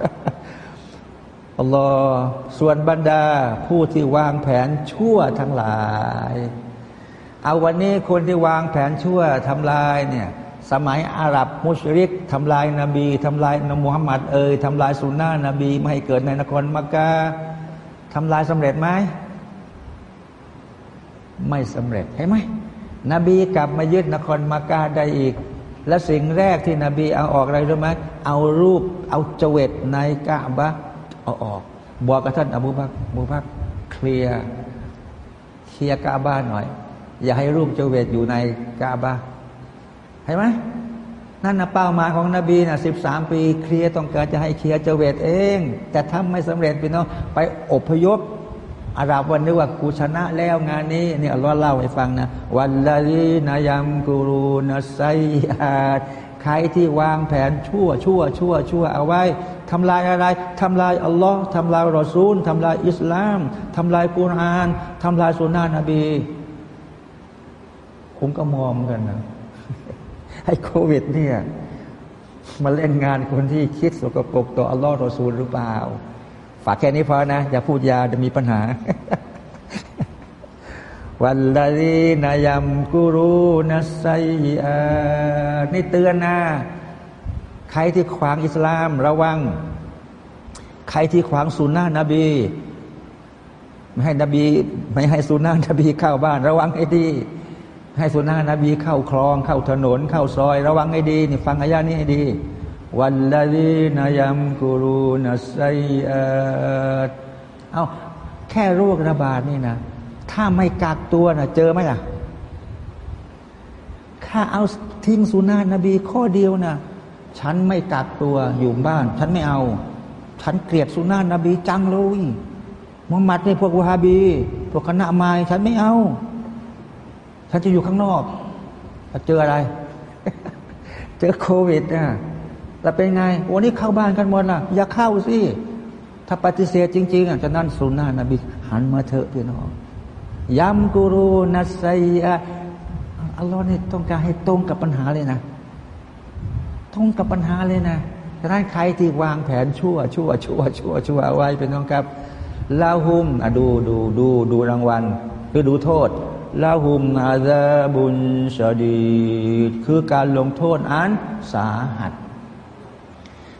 อัลลอฮ์ส่วนบรรดาผู้ที่วางแผนชั่วทั้งหลาย เอาวันนี้คนที่วางแผนชั่วทำลายเนี่ยสมัยอาหรับมุชริกทำลายนาบีทำลายนมุฮัมมัดเอ่ยทำลายสุนนะนบีไม่ให้เกิดในนครมักกะทำลายสำเร็จไหม ไม่สำเร็จเห็นไหมนบีกลับมายึดนครมักกะได้อีก และสิ่งแรกที่นบีเอาออกอะไรรู้ไหมเอารูปเอาเจเวตในกะบะเอาออก บอกกับท่านอบูบักอบูบักเคลียเคลียกะบ้าหน่อย อย่าให้รูปเจเวตอยู่ในกะบะเห็นไหมนั่นนะเป้าหมายของนบีนะสิบสามปี เคลียต้องการจะให้เคลียเจเวตเอง แต่ทำไม่สำเร็จพี่น้องไปอพยพ อาราบวันนึกว่ากูชนะแล้วงานนี้นี่อัลลอฮ์เล่าให้ฟังนะวันละลีนายัมกูรูนัสไซอาดใครที่วางแผนชั่วชั่วชั่วชั่วเอาไว้ทำลายอะไรทำลายอัลลอฮ์ทำลายรอซูลทำลายอิสลามทำลายกุรอานทำลายสุนนะนบีผมก็มองกันนะให้โควิดเนี่ยมาเล่นงานคนที่คิดสกปรกต่ออัลลอฮ์รอซูลหรือเปล่า ฝากแค่นี้พอนะ อย่าพูดยาจะมีปัญหา วันลาลีนายัมกูรูนัสไซอานี่เตือนนะ ใครที่ขวางอิสลามระวัง ใครที่ขวางสุนนะนบี ไม่ให้นบี ไม่ให้สุนนะนบีเข้าบ้าน ระวังให้ดีให้สุนนะบีเข้าคลอง เข้าถนน เข้าซอย ระวังให้ดี นี่ฟังอายานี้ให้ดี วันละลีนายัมกูรูนัสไซอาตเอาแค่โรคระบาดนี่นะ ถ้าไม่กักตัวนะเจอไหมล่ะข้าเอาทิ้งสุนานะบีข้อเดียวนะฉันไม่กักตัวอยู่บ้าน ฉันไม่เอา ฉันเกลียดสุนานะบีจังเลยมุฮัมมัดนี่พวกวะฮาบี พวกคณะมายฉันไม่เอา ฉันจะอยู่ข้างนอกเจออะไร เจอโควิดนะ แล้วเป็นไง วันนี้เข้าบ้านกันหมดล่ะ อย่าเข้าสิ ถ้าปฏิเสธจริง ๆอะจะนั่นสุนนะนบีหันมาเถอะพี่น้องยัมกูรูนัสไซอะอัลลอฮ์นี่ต้องการให้ตรงกับปัญหาเลยนะตรงกับปัญหาเลยนะดังนั้นใครที่วางแผนชั่ว ชั่ว ชั่ว ชั่ว ชั่วไว้เป็นน้องครับลาหุมอะดูดูดูดูรางวัลคือดูโทษละหุมอาซาบุญชดีคือการลงโทษอันสาหัส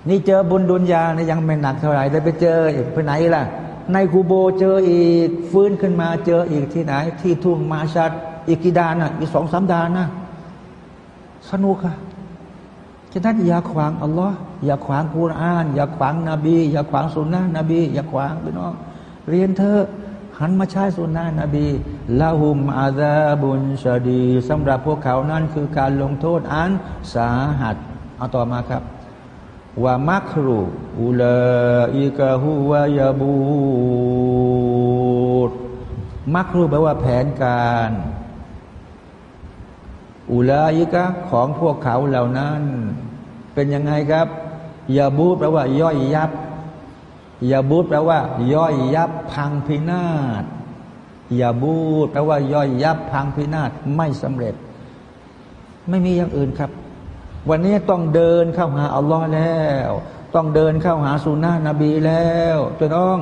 นี่เจอบุญดุนยานะยังไม่หนักเท่าไหร่แต่ไปเจออีกไปไหนล่ะ ในกูโบเจออีกฟื้นขึ้นมาเจออีกที่ไหน ที่ทุ่งมาชัดอีกกี่ดานอะอีกสองสามดานนะสนุกอะฉะนั้นอย่าขวางอัลลอฮ์อย่าขวางกุราน อย่าขวางนบี อย่าขวางสุนนะนบี อย่าขวางพี่น้องเรียนเธอหันมาใช้สุนนะนบีละหุมอาซาบุญชดีสำหรับพวกเขานั้นคือการลงโทษอันสาหัสเอาต่อมาครับ ว่ามักรูอุลาอิกะฮูวายาบูดมักรูแปลว่าแผนการ อุลาอิกะของพวกเขาเหล่านั้น เป็นยังไงครับยาบูดแปลว่า ย่อยยับยาบูดแปลว่า ย่อยยับพังพินาศยาบูดแปลว่า ย่อยยับพังพินาศไม่สำเร็จ ไม่มีอย่างอื่นครับ วันนี้ต้องเดินเข้าหาอัลลอฮ์แล้ว ต้องเดินเข้าหาสุนนะนบีแล้วจะต้อง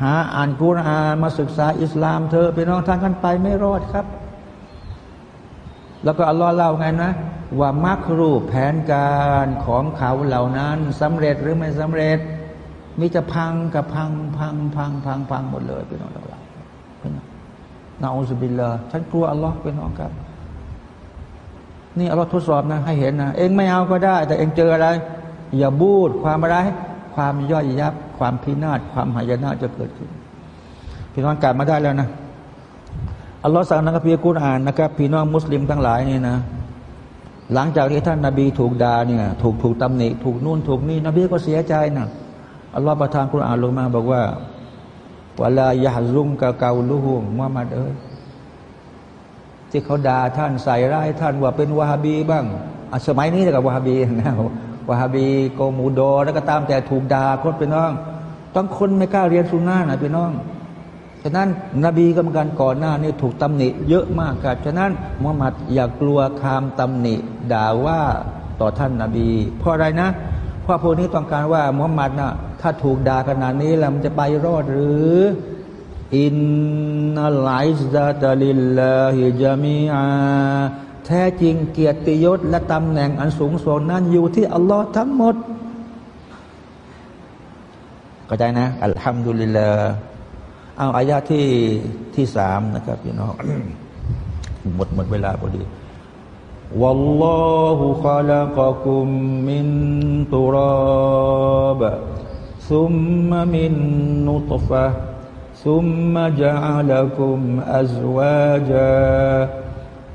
หาอ่านกุรอานมาศึกษาอิสลามเธอไปน้องทางกันไปไม่รอดครับ แล้วก็อัลลอฮ์เล่าไงนะ ว่ามักรูปแผนการของเขาเหล่านั้นสำเร็จหรือไม่สำเร็จ มีจะพังกับพังพังพังพังพังหมดเลยพี่น้องทั้งหลายพี่น้องนาอุสบิลลาฉันกลัวอัลลอฮ์พี่น้องครับ นี่อัลลอฮ์ทดสอบนะให้เห็นนะเองไม่เอาก็ได้ แต่เองเจออะไร อย่าบูดความอะไร ความย่อยยับ ความพินาศความหายนะจะเกิดขึ้น พี่น้องกลับมาได้แล้วนะอัลลอฮ์สั่งนะครับพี่กุณอ่านนะครับพี่น้องมุสลิมทั้งหลายนี่นะ หลังจากที่ท่านนาบีถูกด่าเนี่ยถูกถูกตำหนิถูกนู่นถูกนี่นบีก็เสียใจนะอัลลอฮฺประทานคุรานลงมาบอกว่าวลายาซุงกะเกาลูหุมมุฮัมมัดเอ้ย ที่เขาด่าท่านใส่ร้ายท่านว่าเป็นวาฮาบีบ้างสมัยนี้กับวาฮาบีนะวาฮาบีโกมูโดแล้วก็ตามแต่ถูกด่าคนเป็นน้องต้องคนไม่กล้าเรียนสุนนะนะเป็นน้องฉะนั้นนบีกรรมการก่อนหน้านี้ถูกตำหนิเยอะมากครับฉะนั้นมุฮัมมัดอย่ากลัวคามตำหนิ ด่าว่าต่อท่านนาบี เพราะอะไรนะเพราะพวกนี้ต้องการว่ามุฮัมมัดนะถ้าถูกด่าขนาดนี้แล้วมันจะไปรอดหรือ อินนัลไลซาตลิลลาฮิจามีอาแท้จริงเกียรติยศและตำแหน่งอันสูงส่งนั้นอยู่ที่อัลลอฮ์ทั้งหมดก็ใจนะ อัลฮัมดุลิลลาเอาอายาที่ที่สามนะครับพี่น้องหมดหมดเวลาพอดี والله خلقكم من تراب ثم من نطفة ثم جعلكم أزواجا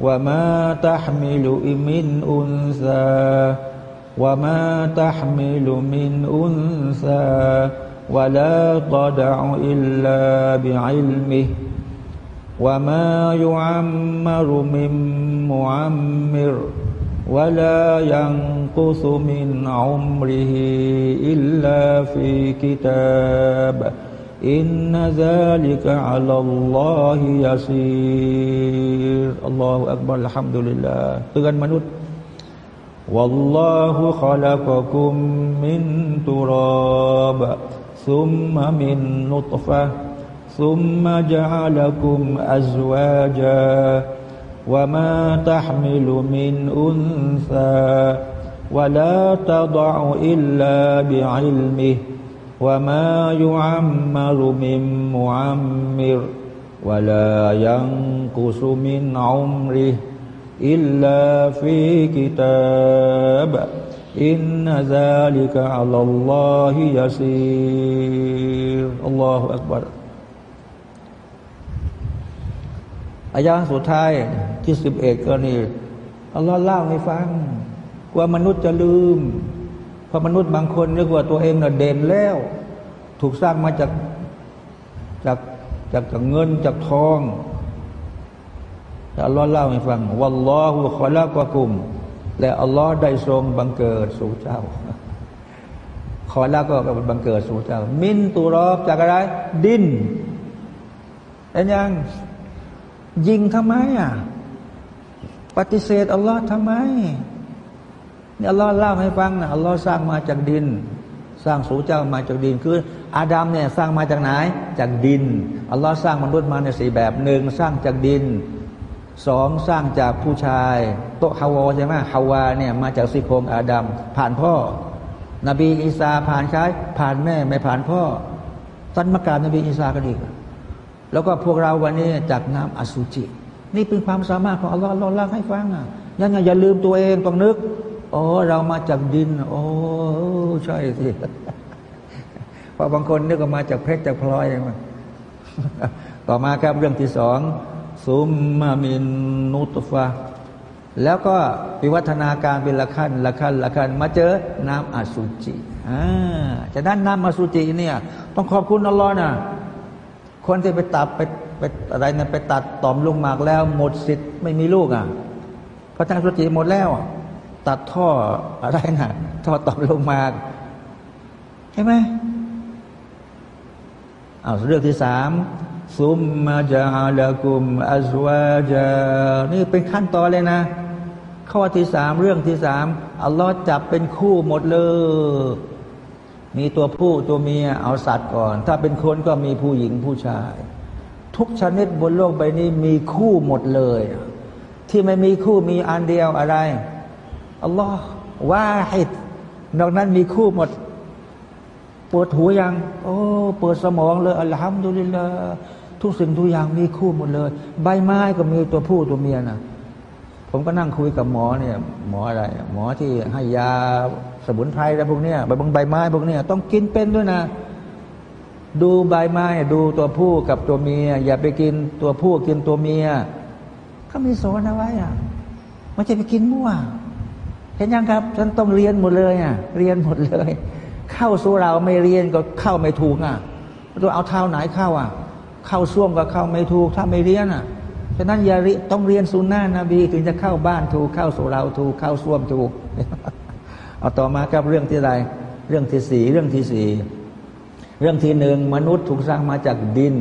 وما تحمل من أنثى وما تحمل من أنثى ولا تدع إلا بعلمه وما يعمر من معمر ولا ينقص من عمره إلا في كتاب إن ذلك على الله يسير الله أكبر الحمد لله เตือนมนุษย์ والله خلقكم من تراب ثم من نطفة ثم جعلكم أزواجا وما تحمل من أنثى ولا تضع إلا بعلمه وما يعمر من معمر ولا ينقص من عمره إلا في كتاب إن ذلك على الله يسير الله أكبرอายะสุดท้ายที่สิบเอ็ดก็นี่อัลลอฮ์เล่าให้ฟัง ว่ามนุษย์จะลืม พราะมนุษย์บางคนนึกว่าตัวเองน่ะเด่นแล้ว ถูกสร้างมาจากจากจากจากเงินจากทองแต่อัลลอฮ์เล่าให้ฟังวัลลอฮุขอละกวกุม และอัลลอฮ์ได้ทรงบังเกิดสู่เจ้า ขอละก็บังเกิดสู่เจ้า มินตุรอบจากอะไร ดินเอ็นยังยิงทำไมอะปฏิเสธอัลลอฮ์ทำไม นี่อัลลอฮ์เล่าให้ฟังนะอัลลอฮ์สร้างมาจากดิน สร้างสู่เจ้ามาจากดิน คืออาดัมเนี่ยสร้างมาจากไหน จากดินอัลลอฮ์สร้างมนุษย์มาในสี่แบบหนึ่งสร้างจากดินสองสร้างจากผู้ชาย โตฮาวใช่ไหมฮาวาเนี่ยมาจากซี่โครงอาดัมผ่านพ่อ นบีอีสาผ่านใช้ผ่านแม่ไม่ผ่านพ่อตันมากราบนบีอีสาก็ดีกแล้วก็พวกเราวันนี้จากน้ำอสุจิ นี่เป็นความสามารถของอัลลอฮ์เราเล่าให้ฟังอะยังไงอย่าลืมตัวเองต้องนึก โอ้เรามาจากดิน โอ้ใช่สิเพราะบางคนนึกว่ามาจากเพชรจากพลอยมาต่อมาครับเรื่องที่สองซุมมามินนุตฟะแล้วก็วิวัฒนาการเป็นละขั้นละขั้นละขั้นมาเจอน้ำอสุจิอ่าจากนั้นน้ำอสุจิเนี่ยต้องขอบคุณอัลลอฮ์นะคนที่ไปตัดไปไปอะไรนะไปตัดต่อมลูกหมากแล้ว หมดสิทธิ์ไม่มีลูกอะพระทางสุจิหมดแล้ว ตัดท่ออะไรนะท่อต่อลูกหมากใช่ไหมเอาเรื่องที่สามซุมมาจาลกุมอัจวาจานี่เป็นขั้นตอนเลยนะ ข้อที่สามเรื่องที่สามอัลลอฮ์จับเป็นคู่หมดเลย มีตัวผู้ตัวเมียเอาสัตว์ก่อน ถ้าเป็นคนก็มีผู้หญิงผู้ชาย ทุกชนิดบนโลกใบนี้มีคู่หมดเลย ที่ไม่มีคู่มีอันเดียวอะไร อัลลอฮ์ว่าให้นอกนั้นมีคู่หมดปวดหูยัง โอ้เปิดสมองเลยอัลฮัมดุลิลละทุกสิ่งทุกอย่างมีคู่หมดเลย ใบไม้ก็มีตัวผู้ตัวเมียนะผมก็นั่งคุยกับหมอเนี่ย หมออะไร หมอที่ให้ยาสมุนไพรอะไรพวกเนี้ยใบบางใบไม้พวกเนี้ยต้องกินเป็นด้วยนะ ดูใบไม้ดูตัวผู้กับตัวเมีย อย่าไปกินตัวผู้กินตัวเมียเขามีสอนเอาไว้อะไม่ใช่ไปกินมั่ว เห็นยังครับฉันต้องเรียนหมดเลยอะเรียนหมดเลย เข้าสู่เราไม่เรียนก็เข้าไม่ถูกอะตัวเอาเท้าไหนเข้าอะ เข้าส้วมก็เข้าไม่ถูก ถ้าไม่เรียนอะฉะนั้นอย่าต้องเรียนสุนนะนบีถึงจะเข้าบ้านถูกเข้าสู่เราถูกเข้าส้วมถูกเอาต่อมาครับเรื่องที่ใดเรื่องที่สี่เรื่องที่สี่เรื่องที่หนึ่งมนุษย์ถูกสร้างมาจากดิน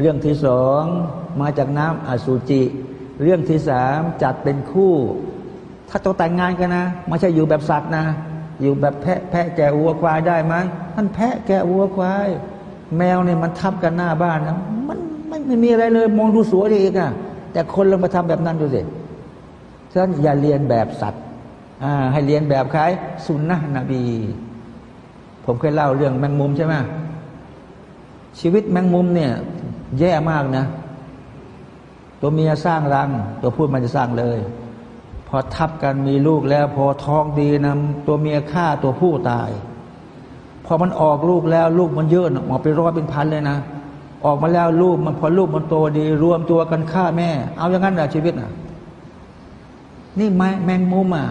เรื่องที่สองมาจากน้ำอสุจิ เรื่องที่สามจัดเป็นคู่ ถ้าต้องแต่งงานกันนะไม่ใช่อยู่แบบสัตว์นะ อยู่แบบแพะแพะแกะวัวควายได้ไหมมันแพะแกะวัวควาย แมวเนี่ยมันทับกันหน้าบ้านนะมันไม่มีอะไรเลยมองดูสวยดีอีกอะแต่คนลงมาทำแบบนั้นดูสิฉะนั้นอย่าเรียนแบบสัตว์อ่าให้เรียนแบบใครสุนนะนบี ผมเคยเล่าเรื่องแมงมุมใช่ไหมชีวิตแมงมุมเนี่ย แย่มากนะ ตัวเมียสร้างรัง ตัวพูดมันจะสร้างเลย พอทับกันมีลูกแล้ว พอท้องดีนะตัวเมียฆ่าตัวผู้ตาย พอมันออกลูกแล้วลูกมันเยอะนออกไปร้อยเป็นพันเลยนะ ออกมาแล้วลูกมันพอลูกมันโตดี รวมตัวกันฆ่าแม่ เอาอย่างนั้นเหรอชีวิตอะนี่แมแมงมุมอะ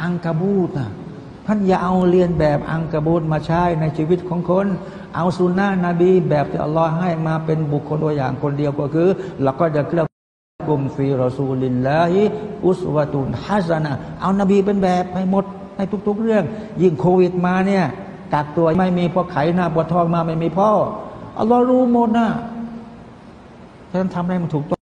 อังกบูตอะท่านอย่าเอาเรียนแบบอังกบูตมาใช้ในชีวิตของคน เอาสุนนะนบีแบบที่อัลลอฮ์ให้มาเป็นบุคคลตัวอย่างคนเดียวก็คือเราก็จะเคลื่อน กุมฟีรอซูลินลาฮิอุสวาตุนฮัสนะเอานบีเป็นแบบให้หมดในทุก ๆ เรื่อง ยิ่งโควิดมาเนี่ยกักตัวไม่มีพอไขหน้าปวดท้องมาไม่มีพ่ออัลลอฮ์รู้หมดนะฉะนั้นทำอะไรมันถูกต้อง